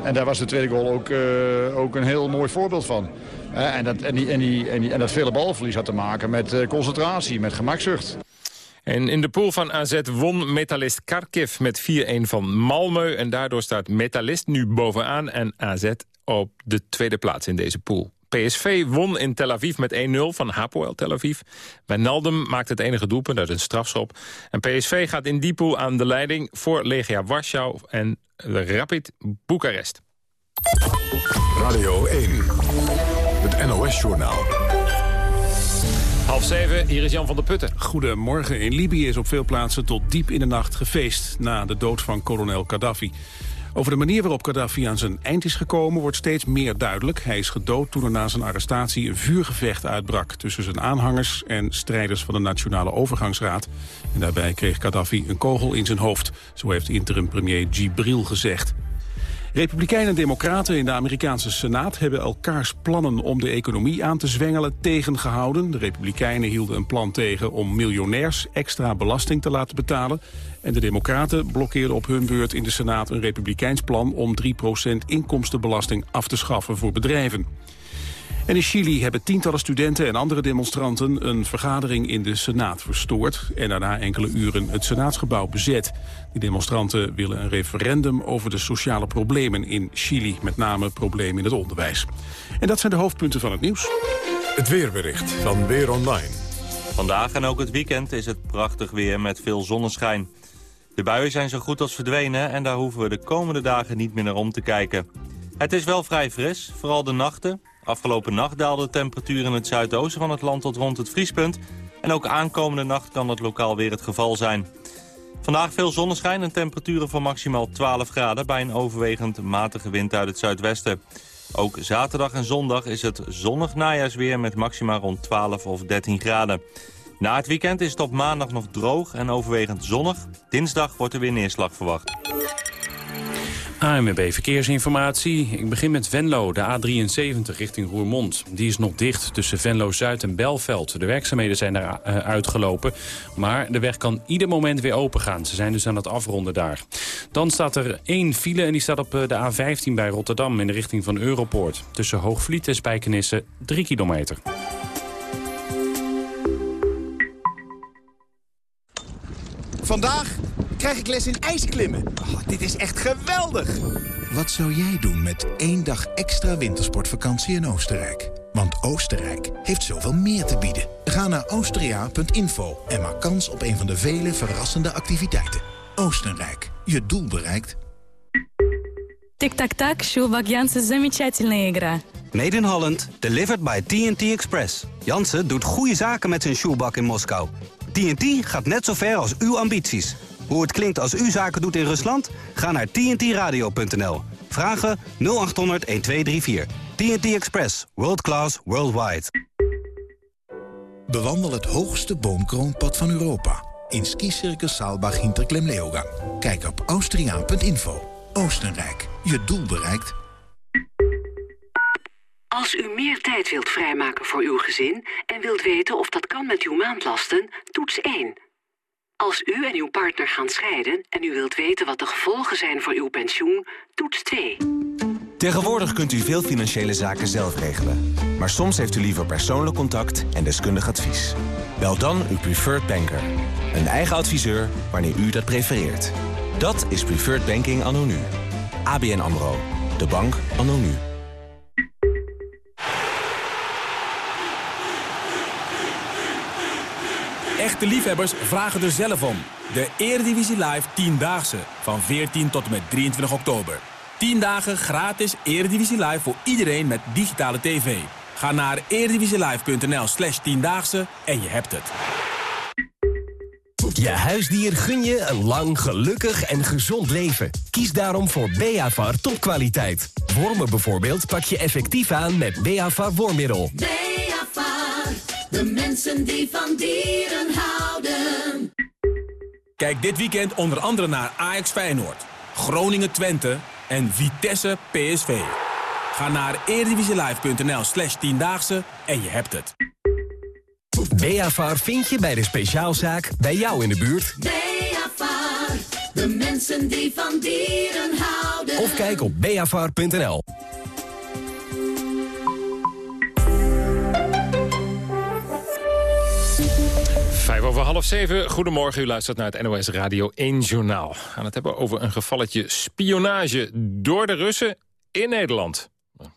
en daar was de tweede goal ook, ook een heel mooi voorbeeld van. en, dat, die, die, en, en dat vele balverlies had te maken met concentratie, met gemakzucht. En in de pool van AZ won metalist Kharkiv met 4-1 van Malmö. En daardoor staat metalist nu bovenaan en AZ op de tweede plaats in deze pool. PSV won in Tel Aviv met 1-0 van Hapoel Tel Aviv. Wijnaldum maakt het enige doelpunt uit een strafschop. En PSV gaat in die pool aan de leiding voor Legia Warschau en Rapid Boekarest. Radio 1, het NOS-journaal. Half zeven, hier is Jan van der Putten. Goedemorgen. In Libië is op veel plaatsen tot diep in de nacht gefeest... na de dood van kolonel Gaddafi. Over de manier waarop Gaddafi aan zijn eind is gekomen wordt steeds meer duidelijk. Hij is gedood toen er na zijn arrestatie een vuurgevecht uitbrak... tussen zijn aanhangers en strijders van de Nationale Overgangsraad. En daarbij kreeg Gaddafi een kogel in zijn hoofd. Zo heeft interim-premier Gibril gezegd. Republikeinen en democraten in de Amerikaanse Senaat hebben elkaars plannen om de economie aan te zwengelen tegengehouden. De republikeinen hielden een plan tegen om miljonairs extra belasting te laten betalen. En de democraten blokkeerden op hun beurt in de Senaat een republikeins plan om 3% inkomstenbelasting af te schaffen voor bedrijven. En in Chili hebben tientallen studenten en andere demonstranten een vergadering in de Senaat verstoord en daarna enkele uren het Senaatsgebouw bezet. Die demonstranten willen een referendum over de sociale problemen in Chili, met name problemen in het onderwijs. En dat zijn de hoofdpunten van het nieuws. Het weerbericht van Weer Online. Vandaag en ook het weekend is het prachtig weer met veel zonneschijn. De buien zijn zo goed als verdwenen en daar hoeven we de komende dagen niet meer naar om te kijken. Het is wel vrij fris, vooral de nachten. Afgelopen nacht daalde de temperatuur in het zuidoosten van het land tot rond het vriespunt. En ook aankomende nacht kan dat lokaal weer het geval zijn. Vandaag veel zonneschijn en temperaturen van maximaal 12 graden... bij een overwegend matige wind uit het zuidwesten. Ook zaterdag en zondag is het zonnig najaarsweer met maxima rond 12 of 13 graden. Na het weekend is het op maandag nog droog en overwegend zonnig. Dinsdag wordt er weer neerslag verwacht. AMB Verkeersinformatie. Ik begin met Venlo, de A73 richting Roermond. Die is nog dicht tussen Venlo-Zuid en Belveld. De werkzaamheden zijn daar uh, uitgelopen. Maar de weg kan ieder moment weer open gaan. Ze zijn dus aan het afronden daar. Dan staat er één file en die staat op de A15 bij Rotterdam... in de richting van Europoort. Tussen Hoogvliet en Spijkenisse 3 kilometer. Vandaag krijg ik les in ijsklimmen. Oh, dit is echt geweldig! Wat zou jij doen met één dag extra wintersportvakantie in Oostenrijk? Want Oostenrijk heeft zoveel meer te bieden. Ga naar austria.info en maak kans op een van de vele verrassende activiteiten. Oostenrijk, je doel bereikt. Tic-tac-tac, Sjoelbak Jansen, замечательная игра. Made in Holland, delivered by TNT Express. Jansen doet goede zaken met zijn shoebak in Moskou. TNT gaat net zo ver als uw ambities. Hoe het klinkt als u zaken doet in Rusland? Ga naar tntradio.nl. Vragen 0800 1234. TNT Express. World class, worldwide. Bewandel het hoogste boomkroonpad van Europa. In skicircus Saalbach Hinterklemleogang. Kijk op austriaan.info. Oostenrijk. Je doel bereikt. Als u meer tijd wilt vrijmaken voor uw gezin... en wilt weten of dat kan met uw maandlasten, toets 1. Als u en uw partner gaan scheiden en u wilt weten wat de gevolgen zijn voor uw pensioen, toets 2. Tegenwoordig kunt u veel financiële zaken zelf regelen. Maar soms heeft u liever persoonlijk contact en deskundig advies. Bel dan uw preferred banker. Een eigen adviseur wanneer u dat prefereert. Dat is Preferred Banking anno nu. ABN AMRO. De bank anno nu. Echte liefhebbers vragen er zelf om. De Eredivisie Live 10-daagse van 14 tot en met 23 oktober. 10 dagen gratis Eredivisie Live voor iedereen met digitale tv. Ga naar eredivisielive.nl slash 10-daagse en je hebt het. Je huisdier gun je een lang, gelukkig en gezond leven. Kies daarom voor Beavar topkwaliteit. Wormen bijvoorbeeld pak je effectief aan met Beavar wormmiddel. Beavar, de mensen die van dieren houden. Kijk dit weekend onder andere naar Ajax Feyenoord, Groningen Twente en Vitesse PSV. Ga naar eredivisielive.nl slash tiendaagse en je hebt het. Beafar vind je bij de speciaalzaak bij jou in de buurt. Beafar, de mensen die van dieren houden. Of kijk op beafar.nl. Vijf over half zeven. Goedemorgen, u luistert naar het NOS Radio 1 Journaal. We gaan het hebben over een gevalletje spionage door de Russen in Nederland.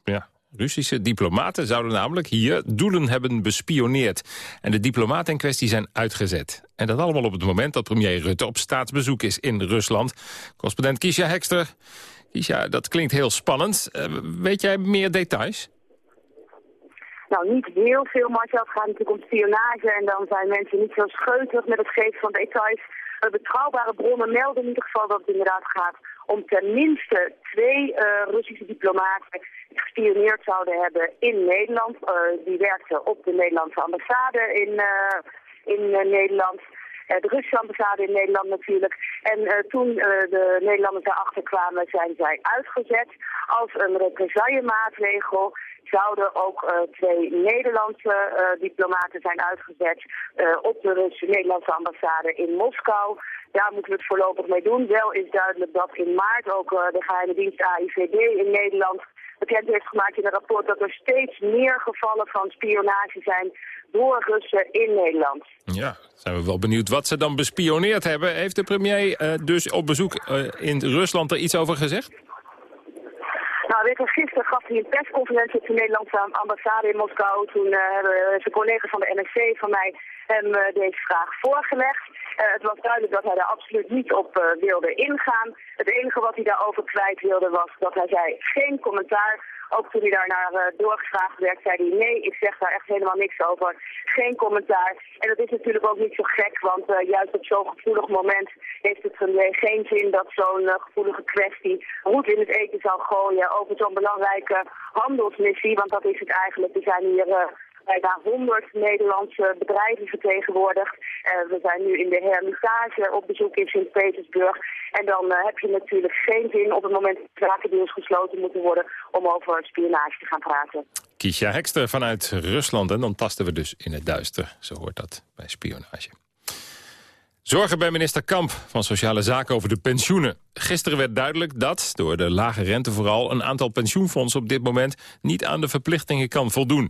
Ja, Russische diplomaten zouden namelijk hier doelen hebben bespioneerd. En de diplomaten in kwestie zijn uitgezet. En dat allemaal op het moment dat premier Rutte op staatsbezoek is in Rusland. Correspondent Kisha Hekster. Kisha, dat klinkt heel spannend. Uh, weet jij meer details? Nou, niet heel veel, maar het gaat natuurlijk om spionage en dan zijn mensen niet zo scheutig met het geven van details. Uh, betrouwbare bronnen melden in ieder geval dat het inderdaad gaat om tenminste twee uh, Russische diplomaten die gespioneerd zouden hebben in Nederland. Uh, die werkten op de Nederlandse ambassade in, in Nederland. de Russische ambassade in Nederland natuurlijk. En toen de Nederlanders daarachter kwamen, zijn zij uitgezet als een represaillemaatregel zouden ook uh, twee Nederlandse uh, diplomaten zijn uitgezet uh, op de Russische Nederlandse ambassade in Moskou. Daar moeten we het voorlopig mee doen. Wel is duidelijk dat in maart ook de geheime dienst AIVD in Nederland bekend heeft gemaakt in een rapport dat er steeds meer gevallen van spionage zijn door Russen in Nederland. Ja, zijn we wel benieuwd wat ze dan bespioneerd hebben. Heeft de premier dus op bezoek in Rusland er iets over gezegd? Nou, weet je, gisteren gaf hij een persconferentie op de Nederlandse ambassade in Moskou. Toen uh, hebben zijn collega van de NRC van mij hem uh, deze vraag voorgelegd. Uh, het was duidelijk dat hij daar absoluut niet op wilde ingaan. Het enige wat hij daarover kwijt wilde was dat hij zei geen commentaar. Ook toen hij daar naar uh, doorgevraagd werd, zei hij nee, ik zeg daar echt helemaal niks over. Geen commentaar. En dat is natuurlijk ook niet zo gek, want uh, juist op zo'n gevoelig moment heeft het geen zin dat zo'n gevoelige kwestie roet in het eten zal gooien over zo'n belangrijke handelsmissie. Want dat is het eigenlijk. Er zijn hier bijna 100 Nederlandse bedrijven vertegenwoordigd. Uh, we zijn nu in de Hermitage op bezoek in Sint-Petersburg. En dan uh, heb je natuurlijk geen zin op het moment dat zakendeals gesloten moeten worden om over spionage te gaan praten. Kiesja Hekster vanuit Rusland en dan tasten we dus in het duister. Zo hoort dat bij spionage. Zorgen bij minister Kamp van Sociale Zaken over de pensioenen. Gisteren werd duidelijk dat, door de lage rente vooral... een aantal pensioenfondsen op dit moment niet aan de verplichtingen kan voldoen.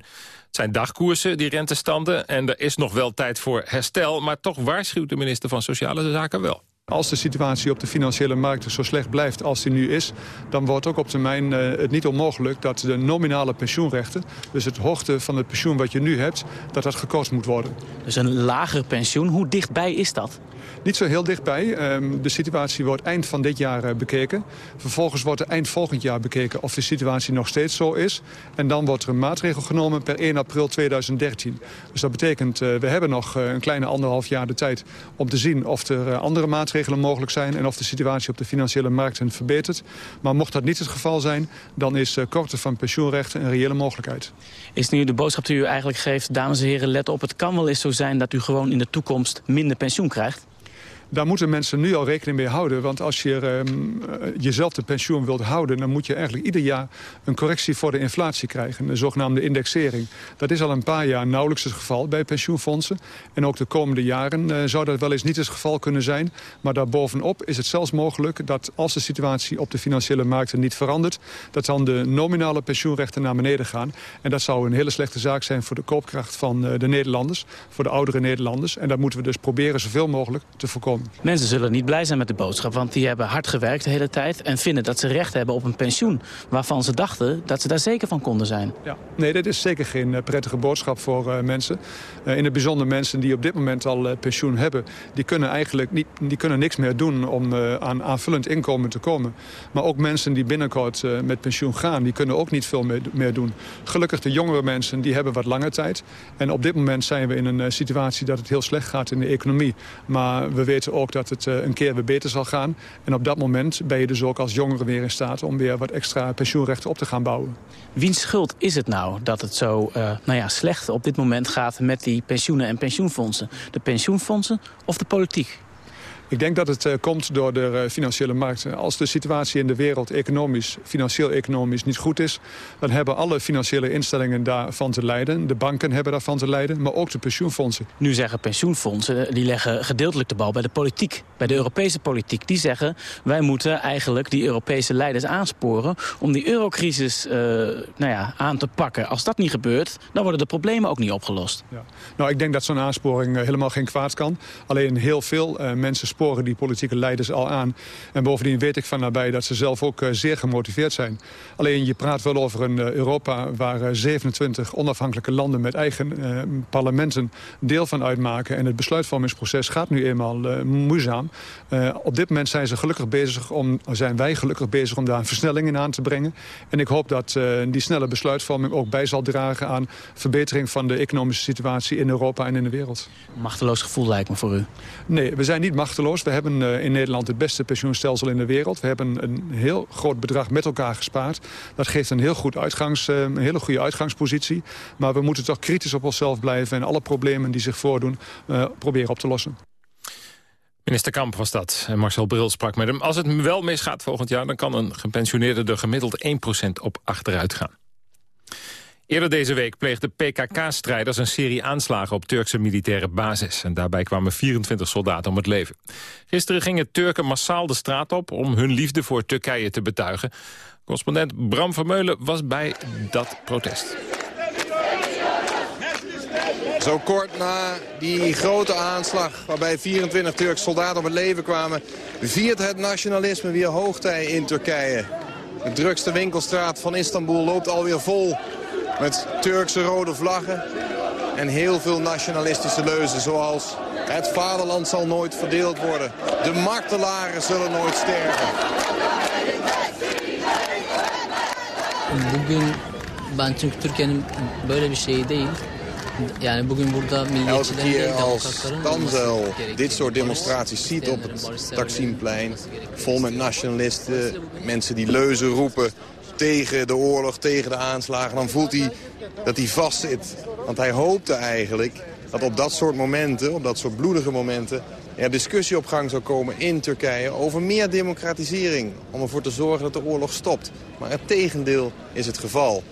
Het zijn dagkoersen, die rentestanden, en er is nog wel tijd voor herstel... maar toch waarschuwt de minister van Sociale Zaken wel. Als de situatie op de financiële markten zo slecht blijft als die nu is... dan wordt ook op termijn uh, het niet onmogelijk dat de nominale pensioenrechten... dus het hoogte van het pensioen wat je nu hebt, dat dat gekost moet worden. Dus een lager pensioen, hoe dichtbij is dat? Niet zo heel dichtbij. Um, de situatie wordt eind van dit jaar uh, bekeken. Vervolgens wordt er eind volgend jaar bekeken of de situatie nog steeds zo is. En dan wordt er een maatregel genomen per 1 april 2013. Dus dat betekent, uh, we hebben nog uh, een kleine anderhalf jaar de tijd... om te zien of er andere maatregelen mogelijk zijn... en of de situatie op de financiële markten verbetert. Maar mocht dat niet het geval zijn, dan is korten van pensioenrechten een reële mogelijkheid. Is nu de boodschap die u eigenlijk geeft, dames en heren, let op... het kan wel eens zo zijn dat u gewoon in de toekomst minder pensioen krijgt? Daar moeten mensen nu al rekening mee houden. Want als je um, jezelf de pensioen wilt houden... dan moet je eigenlijk ieder jaar een correctie voor de inflatie krijgen. Een zogenaamde indexering. Dat is al een paar jaar nauwelijks het geval bij pensioenfondsen. En ook de komende jaren uh, zou dat wel eens niet het geval kunnen zijn. Maar daarbovenop is het zelfs mogelijk dat als de situatie op de financiële markten niet verandert... dat dan de nominale pensioenrechten naar beneden gaan. En dat zou een hele slechte zaak zijn voor de koopkracht van uh, de Nederlanders. Voor de oudere Nederlanders. En dat moeten we dus proberen zoveel mogelijk te voorkomen. Mensen zullen niet blij zijn met de boodschap, want die hebben hard gewerkt de hele tijd... en vinden dat ze recht hebben op een pensioen waarvan ze dachten dat ze daar zeker van konden zijn. Ja. Nee, dit is zeker geen uh, prettige boodschap voor uh, mensen. Uh, in het bijzonder mensen die op dit moment al pensioen hebben... die kunnen eigenlijk niet, die kunnen niks meer doen om aan aanvullend inkomen te komen. Maar ook mensen die binnenkort met pensioen gaan... die kunnen ook niet veel meer, meer, doen. Gelukkig de jongere mensen die hebben wat langer tijd. En op dit moment zijn we in een situatie dat het heel slecht gaat in de economie. Maar we weten ook dat het een keer weer beter zal gaan. En op dat moment ben je dus ook als jongere weer in staat... om weer wat extra pensioenrechten op te gaan bouwen. Wiens schuld is het nou dat het zo uh, nou ja, slecht op dit moment gaat... met die pensioenen en pensioenfondsen? De pensioenfondsen of de politiek? Ik denk dat het komt door de financiële markten. Als de situatie in de wereld economisch, financieel-economisch niet goed is... dan hebben alle financiële instellingen daarvan te lijden. De banken hebben daarvan te lijden, maar ook de pensioenfondsen. Nu zeggen pensioenfondsen, die leggen gedeeltelijk de bal bij de politiek. Bij de Europese politiek. Die zeggen, wij moeten eigenlijk die Europese leiders aansporen... om die eurocrisis uh, nou ja, aan te pakken. Als dat niet gebeurt, dan worden de problemen ook niet opgelost. Ja. Nou, ik denk dat zo'n aansporing helemaal geen kwaad kan. Alleen heel veel uh, mensen sporen die politieke leiders al aan. En bovendien weet ik van nabij dat ze zelf ook zeer gemotiveerd zijn. Alleen je praat wel over een Europa waar 27 onafhankelijke landen... met eigen parlementen deel van uitmaken. En het besluitvormingsproces gaat nu eenmaal moeizaam. op dit moment zijn, ze gelukkig bezig om, zijn wij gelukkig bezig om daar een versnelling in aan te brengen. En ik hoop dat die snelle besluitvorming ook bij zal dragen aan verbetering van de economische situatie in Europa en in de wereld. Machteloos gevoel lijkt me voor u. Nee, we zijn niet machteloos. We hebben uh, in Nederland het beste pensioenstelsel in de wereld. We hebben een heel groot bedrag met elkaar gespaard. Dat geeft een, heel goed uitgangs, uh, een hele goede uitgangspositie. Maar we moeten toch kritisch op onszelf blijven... en alle problemen die zich voordoen uh, proberen op te lossen. Minister Kamp was dat. En Marcel Bril sprak met hem. Als het wel misgaat volgend jaar... dan kan een gepensioneerde er gemiddeld 1% op achteruit gaan. Eerder deze week pleegden PKK-strijders een serie aanslagen op Turkse militaire basis. En daarbij kwamen 24 soldaten om het leven. Gisteren gingen Turken massaal de straat op om hun liefde voor Turkije te betuigen. Correspondent Bram Vermeulen was bij dat protest. Zo kort na die grote aanslag waarbij 24 Turkse soldaten om het leven kwamen... viert het nationalisme weer hoogtij in Turkije. De drukste winkelstraat van Istanbul loopt alweer vol met Turkse rode vlaggen en heel veel nationalistische leuzen zoals... het vaderland zal nooit verdeeld worden, de martelaren zullen nooit sterven. Bugün ben çünkü Türkiye'nin böyle bir şeyi değil. Yani bugün burada Elke keer als Tanzel dit soort demonstraties ziet op het Taksimplein... vol met nationalisten, mensen die leuzen roepen tegen de oorlog, tegen de aanslagen... dan voelt hij dat hij vastzit. Want hij hoopte eigenlijk dat op dat soort momenten, op dat soort bloedige momenten... er discussie op gang zou komen in Turkije over meer democratisering. Om ervoor te zorgen dat de oorlog stopt. Maar het tegendeel is het geval.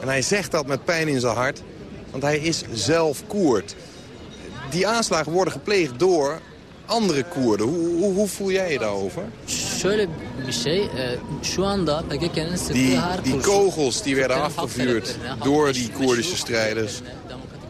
En hij zegt dat met pijn in zijn hart, want hij is zelf Koerd. Die aanslagen worden gepleegd door andere Koerden. Hoe, hoe, hoe voel jij je daarover? PKK'nın die, die kogels die werden afgevuurd door die Koerdische strijders...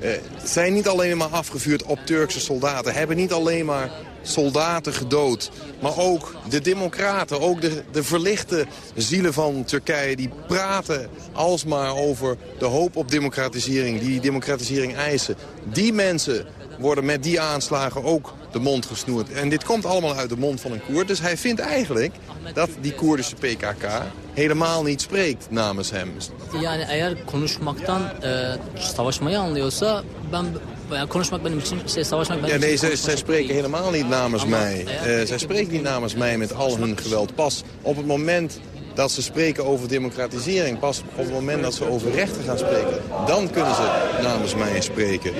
Uh, zijn niet alleen maar afgevuurd op Turkse soldaten. Hebben niet alleen maar soldaten gedood. Maar ook de democraten, ook de, de verlichte zielen van Turkije... die praten alsmaar over de hoop op democratisering. Die democratisering eisen. Die mensen worden met die aanslagen ook de mond gesnoerd. En dit komt allemaal uit de mond van een Koerd. Dus hij vindt eigenlijk dat die Koerdische PKK helemaal niet spreekt namens hem. Yani eğer konuşmaktan e, savaşmayı anlıyorsa ben yani konuşmak benim için şey, savaşmak benim ja, nee, zij, zij spreken helemaal niet namens mij. Uh, zij spreken niet namens mij met al hun geweld. Pas op het moment dat ze spreken over democratisering, pas op het moment dat ze over rechten gaan spreken, dan kunnen ze namens mij spreken.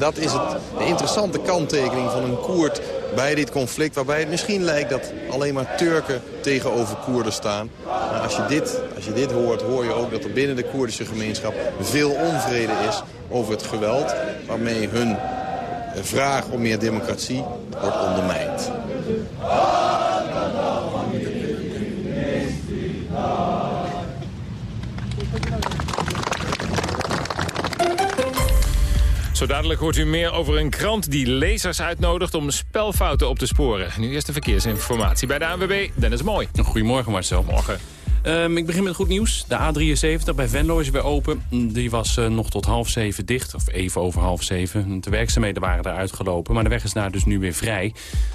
Dat is het, de interessante kanttekening van een Koerd bij dit conflict... waarbij het misschien lijkt dat alleen maar Turken tegenover Koerden staan. Maar als je, dit, als je dit hoort, hoor je ook dat er binnen de Koerdische gemeenschap... veel onvrede is over het geweld waarmee hun vraag om meer democratie wordt ondermijnd. Zo dadelijk hoort u meer over een krant die lezers uitnodigt om spelfouten op te sporen. Nu eerst de verkeersinformatie bij de ANWB. Dennis Mooi. Goedemorgen Marcel. Morgen. Um, ik begin met goed nieuws. De A73 bij Venlo is weer open. Die was uh, nog tot half zeven dicht, of even over half zeven. De werkzaamheden waren daar uitgelopen, maar de weg is daar dus nu weer vrij.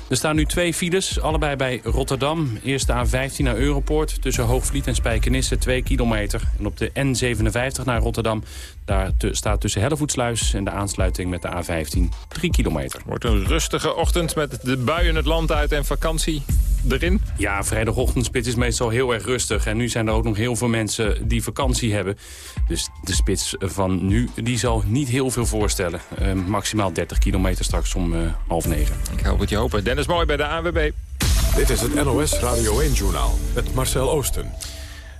Er staan nu twee files, allebei bij Rotterdam. Eerst de A15 naar Europoort, tussen Hoogvliet en Spijkenisse 2 kilometer. En op de N57 naar Rotterdam, daar staat tussen Hellevoetsluis en de aansluiting met de A15 3 kilometer. Wordt een rustige ochtend met de buien het land uit en vakantie. erin? Ja, vrijdagochtendspits is meestal heel erg rustig. En nu zijn er ook nog heel veel mensen die vakantie hebben. Dus de spits van nu die zal niet heel veel voorstellen. Uh, maximaal 30 kilometer straks om uh, half negen. Ik hoop het je hopen. Dennis Mooi bij de ANWB. Dit is het NOS Radio 1-journaal met Marcel Oosten.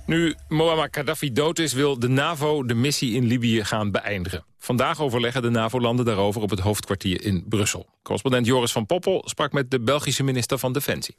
Nu Muammar Gaddafi dood is, wil de NAVO de missie in Libië gaan beëindigen. Vandaag overleggen de NAVO-landen daarover op het hoofdkwartier in Brussel. Correspondent Joris van Poppel sprak met de Belgische minister van Defensie.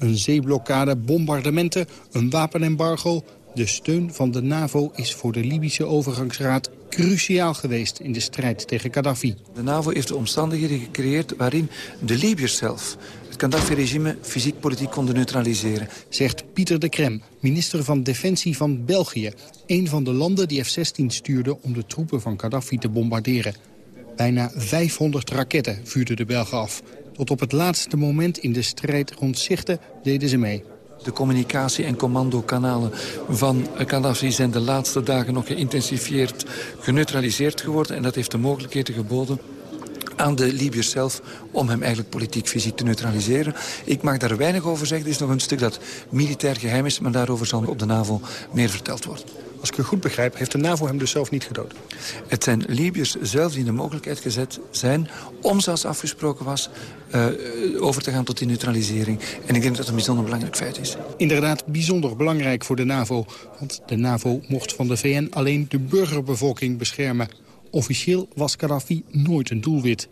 Een zeeblokkade, bombardementen, een wapenembargo... De steun van de NAVO is voor de Libische overgangsraad cruciaal geweest in de strijd tegen Gaddafi. De NAVO heeft de omstandigheden gecreëerd waarin de Libiërs zelf het Gaddafi-regime fysiek-politiek konden neutraliseren. Zegt Pieter de Krem, minister van Defensie van België. Een van de landen die F-16 stuurde om de troepen van Gaddafi te bombarderen. Bijna 500 raketten vuurden de Belgen af. Tot op het laatste moment in de strijd rond Zichten deden ze mee. De communicatie- en commandokanalen van Gaddafi zijn de laatste dagen nog geïntensifieerd, geneutraliseerd geworden. En dat heeft de mogelijkheden geboden aan de Libiërs zelf om hem eigenlijk politiek fysiek te neutraliseren. Ik mag daar weinig over zeggen. Het is nog een stuk dat militair geheim is, maar daarover zal op de NAVO meer verteld worden. Als ik u goed begrijp, heeft de NAVO hem dus zelf niet gedood? Het zijn Libiërs zelf die in de mogelijkheid gezet zijn... om, zoals afgesproken was, uh, over te gaan tot die neutralisering. En ik denk dat dat een bijzonder belangrijk feit is. Inderdaad, bijzonder belangrijk voor de NAVO. Want de NAVO mocht van de VN alleen de burgerbevolking beschermen. Officieel was Gaddafi nooit een doelwit.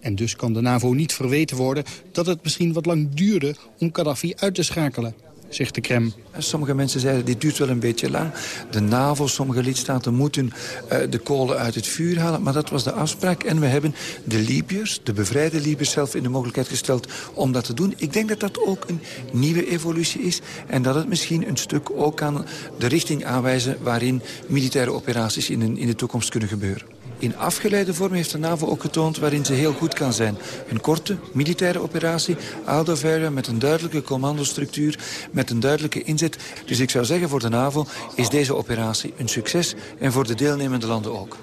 En dus kan de NAVO niet verweten worden dat het misschien wat lang duurde om Gaddafi uit te schakelen zegt de Krem. Sommige mensen zeiden, dit duurt wel een beetje lang. De NAVO, sommige lidstaten moeten uh, de kolen uit het vuur halen. Maar dat was de afspraak. En we hebben de Libiërs, de bevrijde Libiërs zelf in de mogelijkheid gesteld om dat te doen. Ik denk dat dat ook een nieuwe evolutie is. En dat het misschien een stuk ook kan de richting aanwijzen... waarin militaire operaties in, in de toekomst kunnen gebeuren. In afgeleide vorm heeft de NAVO ook getoond waarin ze heel goed kan zijn. Een korte militaire operatie, out of area, met een duidelijke commandostructuur, met een duidelijke inzet. Dus ik zou zeggen voor de NAVO is deze operatie een succes en voor de deelnemende landen ook.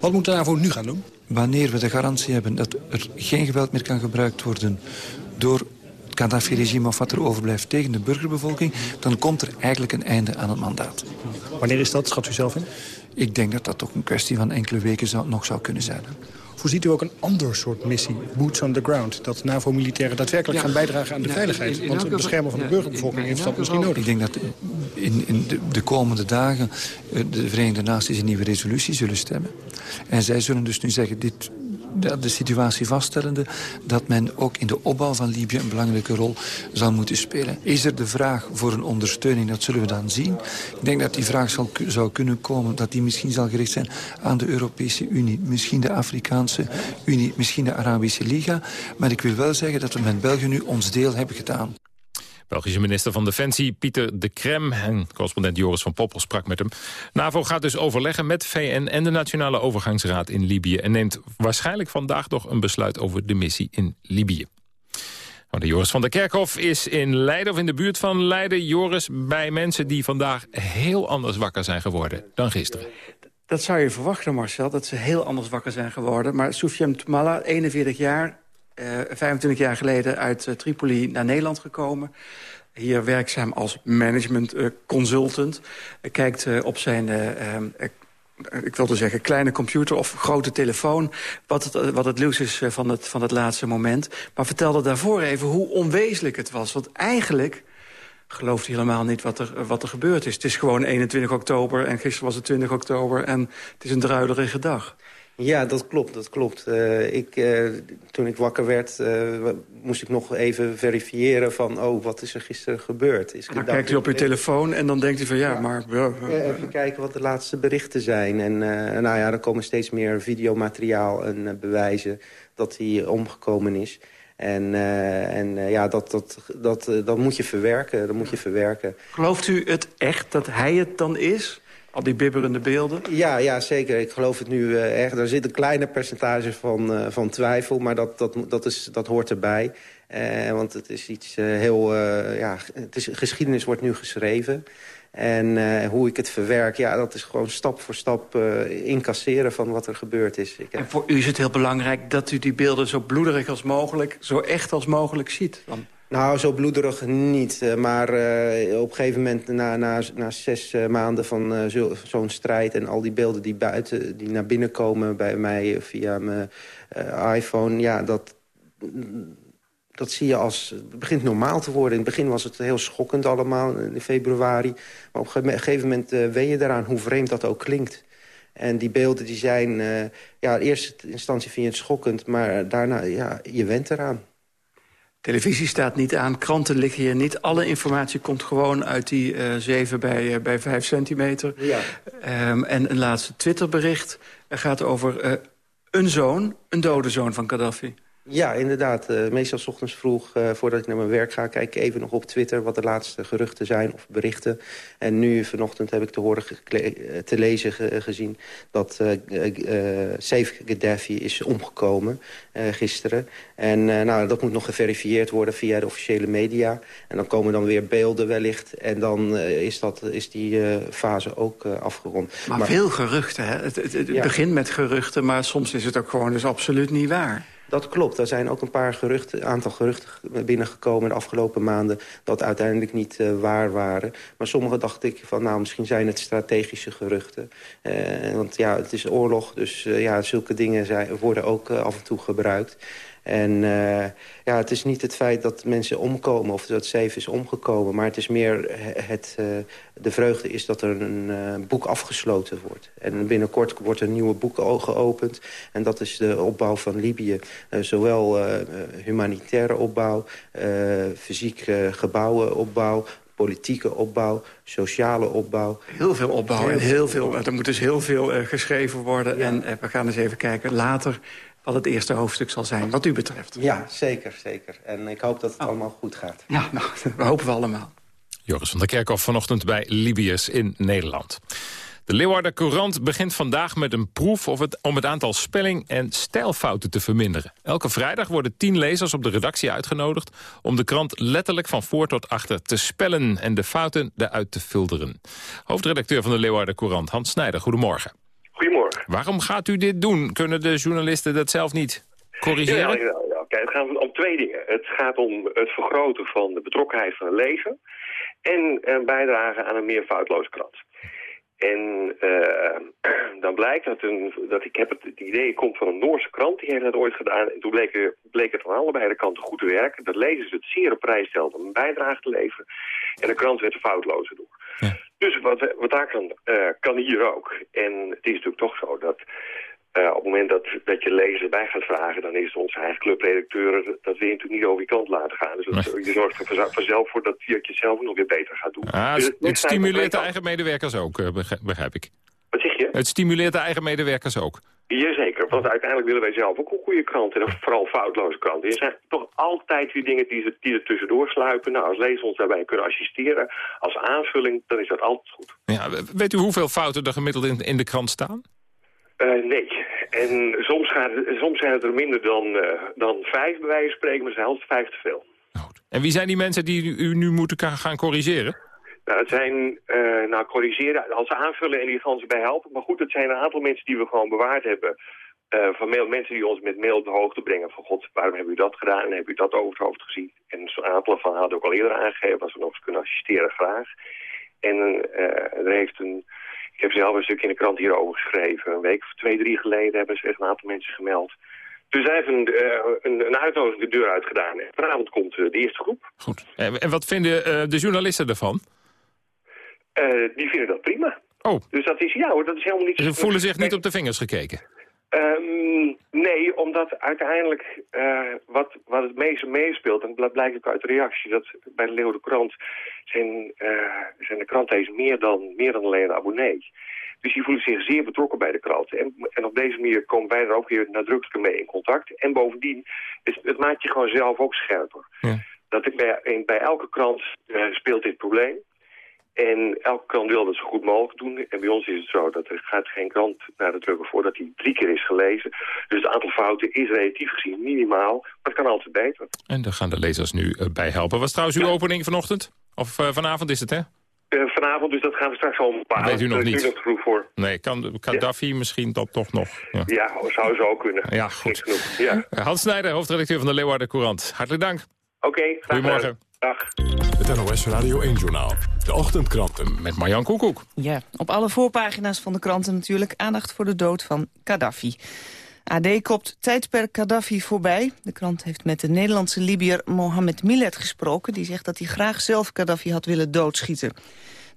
Wat moet de NAVO nu gaan doen? Wanneer we de garantie hebben dat er geen geweld meer kan gebruikt worden door het Gaddafi-regime of wat er overblijft tegen de burgerbevolking, dan komt er eigenlijk een einde aan het mandaat. Wanneer is dat, schat u zelf in? Ik denk dat dat toch een kwestie van enkele weken zou, nog zou kunnen zijn. Voorziet u ook een ander soort missie, boots on the ground... dat NAVO-militairen daadwerkelijk gaan bijdragen aan de veiligheid? Want het beschermen van de burgerbevolking heeft dat misschien nodig. Ik denk dat in, in de, de, komende dagen eh, de Verenigde Naties een nieuwe resolutie zullen stemmen. En zij zullen dus nu zeggen, dit, de situatie vaststellende... dat men ook in de opbouw van Libië een belangrijke rol zal moeten spelen. Is er de vraag voor een ondersteuning? Dat zullen we dan zien. Ik denk dat die vraag zal, zou kunnen komen... dat die misschien zal gericht zijn aan de Europese Unie. Misschien de Afrikaanse Unie, misschien de Arabische Liga. Maar ik wil wel zeggen dat we met België nu ons deel hebben gedaan. Belgische minister van Defensie Pieter de Krem en correspondent Joris van Poppel sprak met hem. NAVO gaat dus overleggen met VN en de Nationale Overgangsraad in Libië... en neemt waarschijnlijk vandaag nog een besluit over de missie in Libië. Joris van der Kerkhof is in Leiden of in de buurt van Leiden. Joris, bij mensen die vandaag heel anders wakker zijn geworden dan gisteren. Dat zou je verwachten, Marcel, dat ze heel anders wakker zijn geworden. Maar Soufiane Toumala, 41 jaar, 25 eh, jaar geleden uit uh, Tripoli naar Nederland gekomen. Hier werkzaam als management uh, consultant. kijkt op zijn ik wilde zeggen, kleine computer of grote telefoon... wat het, wat het nieuws is van het, van het laatste moment. Maar vertelde daarvoor even hoe onwezenlijk het was. Want eigenlijk gelooft hij helemaal niet wat er, wat er gebeurd is. Het is gewoon 21 oktober en gisteren was het 20 oktober... en het is een druilerige dag. Ja, dat klopt. Dat klopt. Uh, ik, uh, toen ik wakker werd, uh, moest ik nog even verifiëren van... oh, wat is er gisteren gebeurd? Is dan kijkt u op uw telefoon en dan denkt u van ja, ja maar... Ja, even kijken wat de laatste berichten zijn. En nou ja, er komen steeds meer videomateriaal en bewijzen dat hij omgekomen is. En, en ja, dat, dat, dat, dat moet je verwerken. Dat moet je verwerken. Gelooft u het echt dat hij het dan is? Al die bibberende beelden? Ja, ja zeker. Ik geloof het nu uh, echt. Er zit een kleine percentage van, uh, van twijfel, maar dat, dat, dat, is, dat hoort erbij. Uh, want het is iets heel... ja, het is, geschiedenis wordt nu geschreven. En hoe ik het verwerk, ja, dat is gewoon stap voor stap incasseren van wat er gebeurd is. Ik. En voor u is het heel belangrijk dat u die beelden zo bloederig als mogelijk... zo echt als mogelijk ziet. Want Nou, zo bloederig niet. eh, Maar eh, op een gegeven moment, na, na, na zes eh, maanden van zo- zo'n strijd... en al die beelden die, buiten, die naar binnen komen bij mij via mijn iPhone... ja, dat, dat zie je als... Het begint normaal te worden. In het begin was het heel schokkend allemaal, in februari. Maar op een gegeven moment wen je eraan hoe vreemd dat ook klinkt. En die beelden die zijn... Ja, in eerste instantie vind je het schokkend... maar daarna, ja, je went eraan. Televisie staat niet aan, kranten liggen hier niet. Alle informatie komt gewoon uit die uh, 7 bij, uh, bij 5 centimeter. Ja. Um, en een laatste Twitterbericht er gaat over uh, een zoon, een dode zoon van Gaddafi. Ja, inderdaad. Uh, meestal 's ochtends vroeg, uh, voordat ik naar mijn werk ga... kijk ik even nog op Twitter wat de laatste geruchten zijn of berichten. En nu vanochtend heb ik te, horen te lezen ge gezien... dat uh, Saif Gaddafi is omgekomen gisteren. En nou, dat moet nog geverifieerd worden via de officiële media. En dan komen dan weer beelden wellicht. En dan is, dat, is die fase ook afgerond. Maar, maar, veel geruchten, hè? Het, het, het ja. begint met geruchten, maar soms is het ook gewoon dus absoluut niet waar. Dat klopt. Er zijn ook een paar geruchten, aantal geruchten binnengekomen de afgelopen maanden... dat uiteindelijk niet uh, waar waren. Maar sommige dacht ik van, nou, misschien zijn het strategische geruchten. Uh, want ja, het is oorlog, dus uh, ja, zulke dingen zijn, worden ook af en toe gebruikt. En uh, ja, het is niet het feit dat mensen omkomen of dat Safe is omgekomen... maar het is meer het, uh, de vreugde is dat er een uh, boek afgesloten wordt. En binnenkort wordt een nieuwe boek geopend. En dat is de opbouw van Libië. zowel humanitaire opbouw, fysiek gebouwenopbouw politieke opbouw, sociale opbouw. Heel veel opbouw en heel veel, er moet dus heel veel geschreven worden. Ja. En we gaan eens even kijken later wat het eerste hoofdstuk zal zijn, wat u betreft. Ja, zeker, zeker. En ik hoop dat het oh. allemaal goed gaat. Ja, nou, *laughs* dat hopen we allemaal. Joris van der Kerkhoff vanochtend bij Libiërs in Nederland. De Leeuwarden Courant begint vandaag met een proef of het, om het aantal spelling- en stijlfouten te verminderen. Elke vrijdag worden tien lezers op de redactie uitgenodigd om de krant letterlijk van voor tot achter te spellen en de fouten eruit te filteren. Hoofdredacteur van de Leeuwarden Courant, Hans Snijder, goedemorgen. Goedemorgen. Waarom gaat u dit doen? Kunnen de journalisten dat zelf niet corrigeren? Ja, ja, ja. Kijk, het gaat om twee dingen. Het gaat om het vergroten van de betrokkenheid van de lezer... en een bijdrage aan een meer foutloze krant. En uh, *clears throat* dan blijkt dat, een, dat ik heb het, het idee komt van een Noorse krant, die heeft dat ooit gedaan. En toen bleek, bleek het van allebei de kanten goed te werken. Dat lezers het zeer op prijs stelden om een bijdrage te leveren. En de krant werd er foutlozer door. Ja. Dus wat, wat daar kan, uh, kan hier ook. En het is natuurlijk toch zo dat uh, op het moment dat, dat je lezer bij gaat vragen... dan is onze eigen clubredacteur dat wil je natuurlijk niet over je kant laten gaan. Dus dat, nee. je zorgt er vanzelf voor dat je het zelf nog weer beter gaat doen. Ah, dus het, het stimuleert de eigen medewerkers ook, begrijp ik. Wat zeg je? Het stimuleert de eigen medewerkers ook. Jazeker, want uiteindelijk willen wij zelf ook een goede krant en vooral foutloze kranten. Er zijn toch altijd weer dingen die, die er tussendoor sluipen. Nou, als lezers ons daarbij kunnen assisteren als aanvulling, dan is dat altijd goed. Ja, weet u hoeveel fouten er gemiddeld in, in de krant staan? Uh, nee. En soms, gaat, soms zijn het er minder dan, uh, dan vijf bij wijze van spreken, maar altijd vijf te veel. Goed. En wie zijn die mensen die u nu moeten gaan corrigeren? Nou, het zijn, uh, nou, corrigeren als aanvullen en die gaan ze bij helpen. Maar goed, het zijn een aantal mensen die we gewoon bewaard hebben. Uh, van mail, mensen die ons met mail op de hoogte brengen van... God, waarom hebben u dat gedaan en hebben u dat over het hoofd gezien? En een aantal van hadden ook al eerder aangegeven... als we nog eens kunnen assisteren, graag. En uh, er heeft een... Ik heb zelf een stuk in de krant hierover geschreven. Een week of twee, drie geleden hebben zich een aantal mensen gemeld. Dus hij heeft een, een, een uitnodiging de deur uitgedaan. Vanavond komt de eerste groep. Goed. En wat vinden de journalisten ervan? Die vinden dat prima. Oh. Dus dat is, ja hoor, dat is helemaal niet... Ze voelen zich niet op de vingers gekeken? Um, nee, omdat uiteindelijk wat, wat het meeste meespeelt... en dat blijkt ook uit de reactie... dat bij de Leeuwen de Krant zijn, zijn de kranten meer dan, meer dan alleen een abonnee. Dus die voelen zich zeer betrokken bij de krant. En, en op deze manier komen wij er ook weer nadrukkelijker mee in contact. En bovendien, is, het maakt je gewoon zelf ook scherper. Ja. Dat ik bij, bij elke krant uh, speelt dit probleem. En elke krant wil dat zo goed mogelijk doen. En bij ons is het zo dat er gaat geen krant naar de drukker voordat hij drie keer is gelezen. Dus het aantal fouten is relatief gezien minimaal. Maar het kan altijd beter. En daar gaan de lezers nu uh, bij helpen. Was trouwens uw ja. opening vanochtend? Of uh, vanavond is het, hè? Uh, vanavond, dus dat gaan we straks al bepalen. Dat weet u nog niet. nog vroeg voor. Nee, kan Gaddafi ja. misschien dat toch nog? Ja, ja zou zo kunnen. Ja, goed. Ja. Hans Snijder, hoofdredacteur van de Leeuwarden Courant. Hartelijk dank. Oké, graag gedaan. Goedemorgen. Dag. Het NOS Radio 1-journaal. De ochtendkranten. Met Marjan Koekoek. Ja, op alle voorpagina's van de kranten natuurlijk aandacht voor de dood van Gaddafi. AD kopt tijdperk Gaddafi voorbij. De krant heeft met de Nederlandse Libiër Mohamed Millet gesproken... die zegt dat hij graag zelf Gaddafi had willen doodschieten.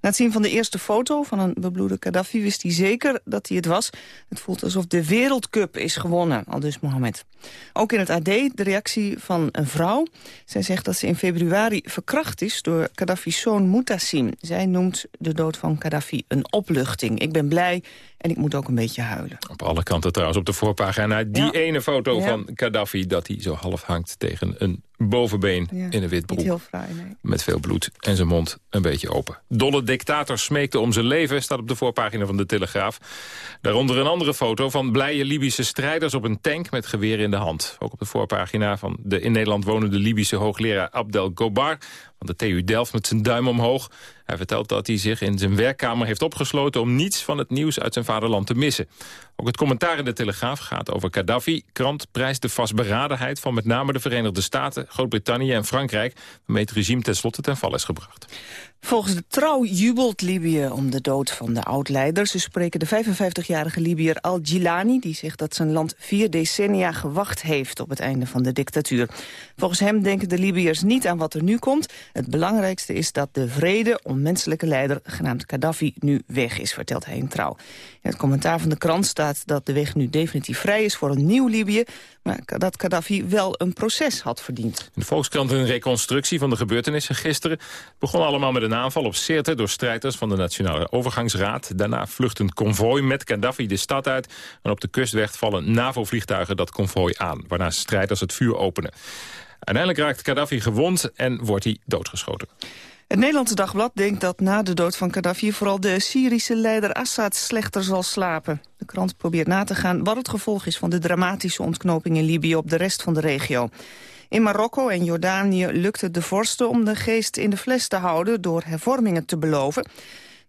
Na het zien van de eerste foto van een bebloede Gaddafi wist hij zeker dat hij het was. Het voelt alsof de Wereldcup is gewonnen, al dus Mohammed. Ook in het AD de reactie van een vrouw. Zij zegt dat ze in februari verkracht is door Gaddafi's zoon Mutassim. Zij noemt de dood van Gaddafi een opluchting. Ik ben blij en ik moet ook een beetje huilen. Op alle kanten trouwens op de voorpagina. Die Ja. ene foto Ja. van Gaddafi dat hij zo half hangt tegen een bovenbeen Ja, in een wit Niet broek. heel fraai, nee. Met veel bloed en zijn mond een beetje open. Dolle dictator smeekte om zijn leven, staat op de voorpagina van de Telegraaf. Daaronder een andere foto van blije Libische strijders op een tank met geweer in de hand. Ook op de voorpagina van de in Nederland wonende Libische hoogleraar Abdel Gobar... van de TU Delft met zijn duim omhoog. Hij vertelt dat hij zich in zijn werkkamer heeft opgesloten... om niets van het nieuws uit zijn vaderland te missen. Ook het commentaar in de Telegraaf gaat over Gaddafi. Krant prijst de vastberadenheid van met name de Verenigde Staten... Groot-Brittannië en Frankrijk... waarmee het regime tenslotte ten val is gebracht. Volgens de trouw jubelt Libië om de dood van de oud-leider. Ze spreken de 55-jarige Libiër Al-Gilani... die zegt dat zijn land vier decennia gewacht heeft op het einde van de dictatuur. Volgens hem denken de Libiërs niet aan wat er nu komt. Het belangrijkste is dat de vrede onmenselijke leider... genaamd Gaddafi nu weg is, vertelt hij in trouw. In het commentaar van de krant staat dat de weg nu definitief vrij is... voor een nieuw Libië, maar dat Gaddafi wel een proces had verdiend. De Volkskrant een reconstructie van de gebeurtenissen gisteren. Het begon allemaal met een aanval op Sirte door strijders van de Nationale Overgangsraad. Daarna vlucht een konvooi met Gaddafi de stad uit. En op de kustweg vallen NAVO-vliegtuigen dat konvooi aan. Waarna strijders het vuur openen. Uiteindelijk raakt Gaddafi gewond en wordt hij doodgeschoten. Het Nederlandse Dagblad denkt dat na de dood van Gaddafi... vooral de Syrische leider Assad slechter zal slapen. De krant probeert na te gaan wat het gevolg is... van de dramatische ontknoping in Libië op de rest van de regio. In Marokko en Jordanië lukt het de vorsten om de geest in de fles te houden... door hervormingen te beloven.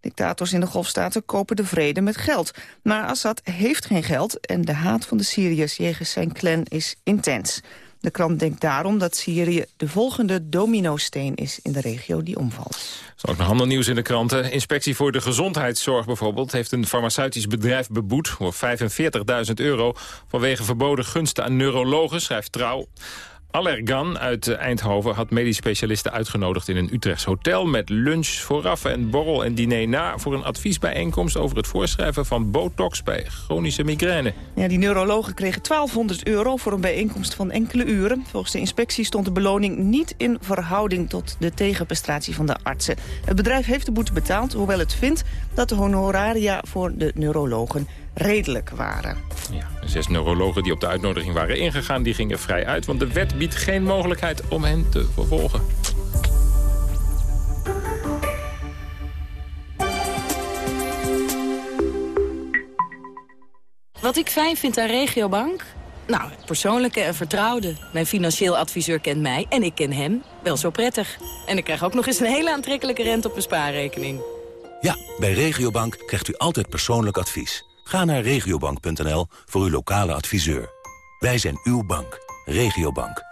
Dictators in de golfstaten kopen de vrede met geld. Maar Assad heeft geen geld en de haat van de Syriërs jegens zijn clan is intens. De krant denkt daarom dat Syrië de volgende dominosteen is in de regio die omvalt. Er ook nog ander nieuws in de kranten. Inspectie voor de Gezondheidszorg bijvoorbeeld... heeft een farmaceutisch bedrijf beboet voor 45.000 euro... vanwege verboden gunsten aan neurologen, schrijft Trouw. Allergan uit eh, Eindhoven had medisch specialisten uitgenodigd in een Utrechts hotel... met lunch vooraf en borrel en diner na... voor een adviesbijeenkomst over het voorschrijven van botox bij chronische migraine. Ja, die neurologen kregen 1200 euro voor een bijeenkomst van enkele uren. Volgens de inspectie stond de beloning niet in verhouding tot de tegenprestatie van de artsen. Het bedrijf heeft de boete betaald, hoewel het vindt dat de honoraria voor de neurologen redelijk waren. Ja, zes neurologen die op de uitnodiging waren ingegaan, die gingen vrij uit... want de wet biedt geen mogelijkheid om hen te vervolgen. Wat ik fijn vind aan Regiobank? Nou, het persoonlijke en vertrouwde. Mijn financieel adviseur kent mij en ik ken hem wel zo prettig. En ik krijg ook nog eens een hele aantrekkelijke rente op mijn spaarrekening. Ja, bij Regiobank krijgt u altijd persoonlijk advies. Ga naar regiobank.nl voor uw lokale adviseur. Wij zijn uw bank. Regiobank.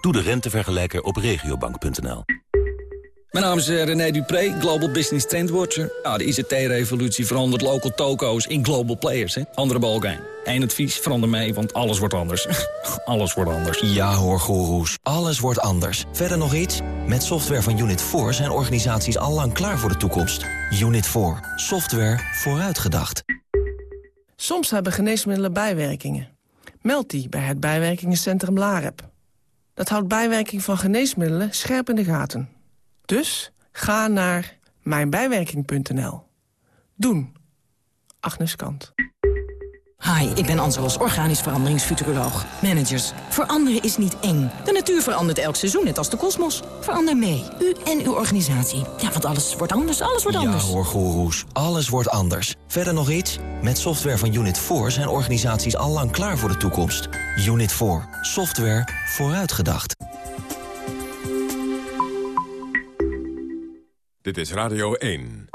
Doe de rentevergelijker op regiobank.nl. Mijn naam is eh, René Dupré, Global Business Trendwatcher. Ja, de ICT-revolutie verandert local toko's in global players. Hè? Andere balkijn. Eén advies, verander mee, want alles wordt anders. *laughs* alles wordt anders. Ja hoor, goeroes. Alles wordt anders. Verder nog iets? Met software van Unit 4 zijn organisaties allang klaar voor de toekomst. Unit 4. Software vooruitgedacht. Soms hebben geneesmiddelen bijwerkingen. Meld die bij het bijwerkingencentrum LAREP. Dat houdt bijwerking van geneesmiddelen scherp in de gaten. Dus ga naar mijnbijwerking.nl. Doen. Agnes Kant. Hi, ik ben Anselos, organisch veranderingsfuturoloog. Managers, veranderen is niet eng. De natuur verandert elk seizoen, net als de kosmos. Verander mee, u en uw organisatie. Ja, want alles wordt anders, alles wordt anders. Ja hoor, goeroes, alles wordt anders. Verder nog iets? Met software van Unit 4 zijn organisaties al lang klaar voor de toekomst. Unit 4, software vooruitgedacht. Dit is Radio 1.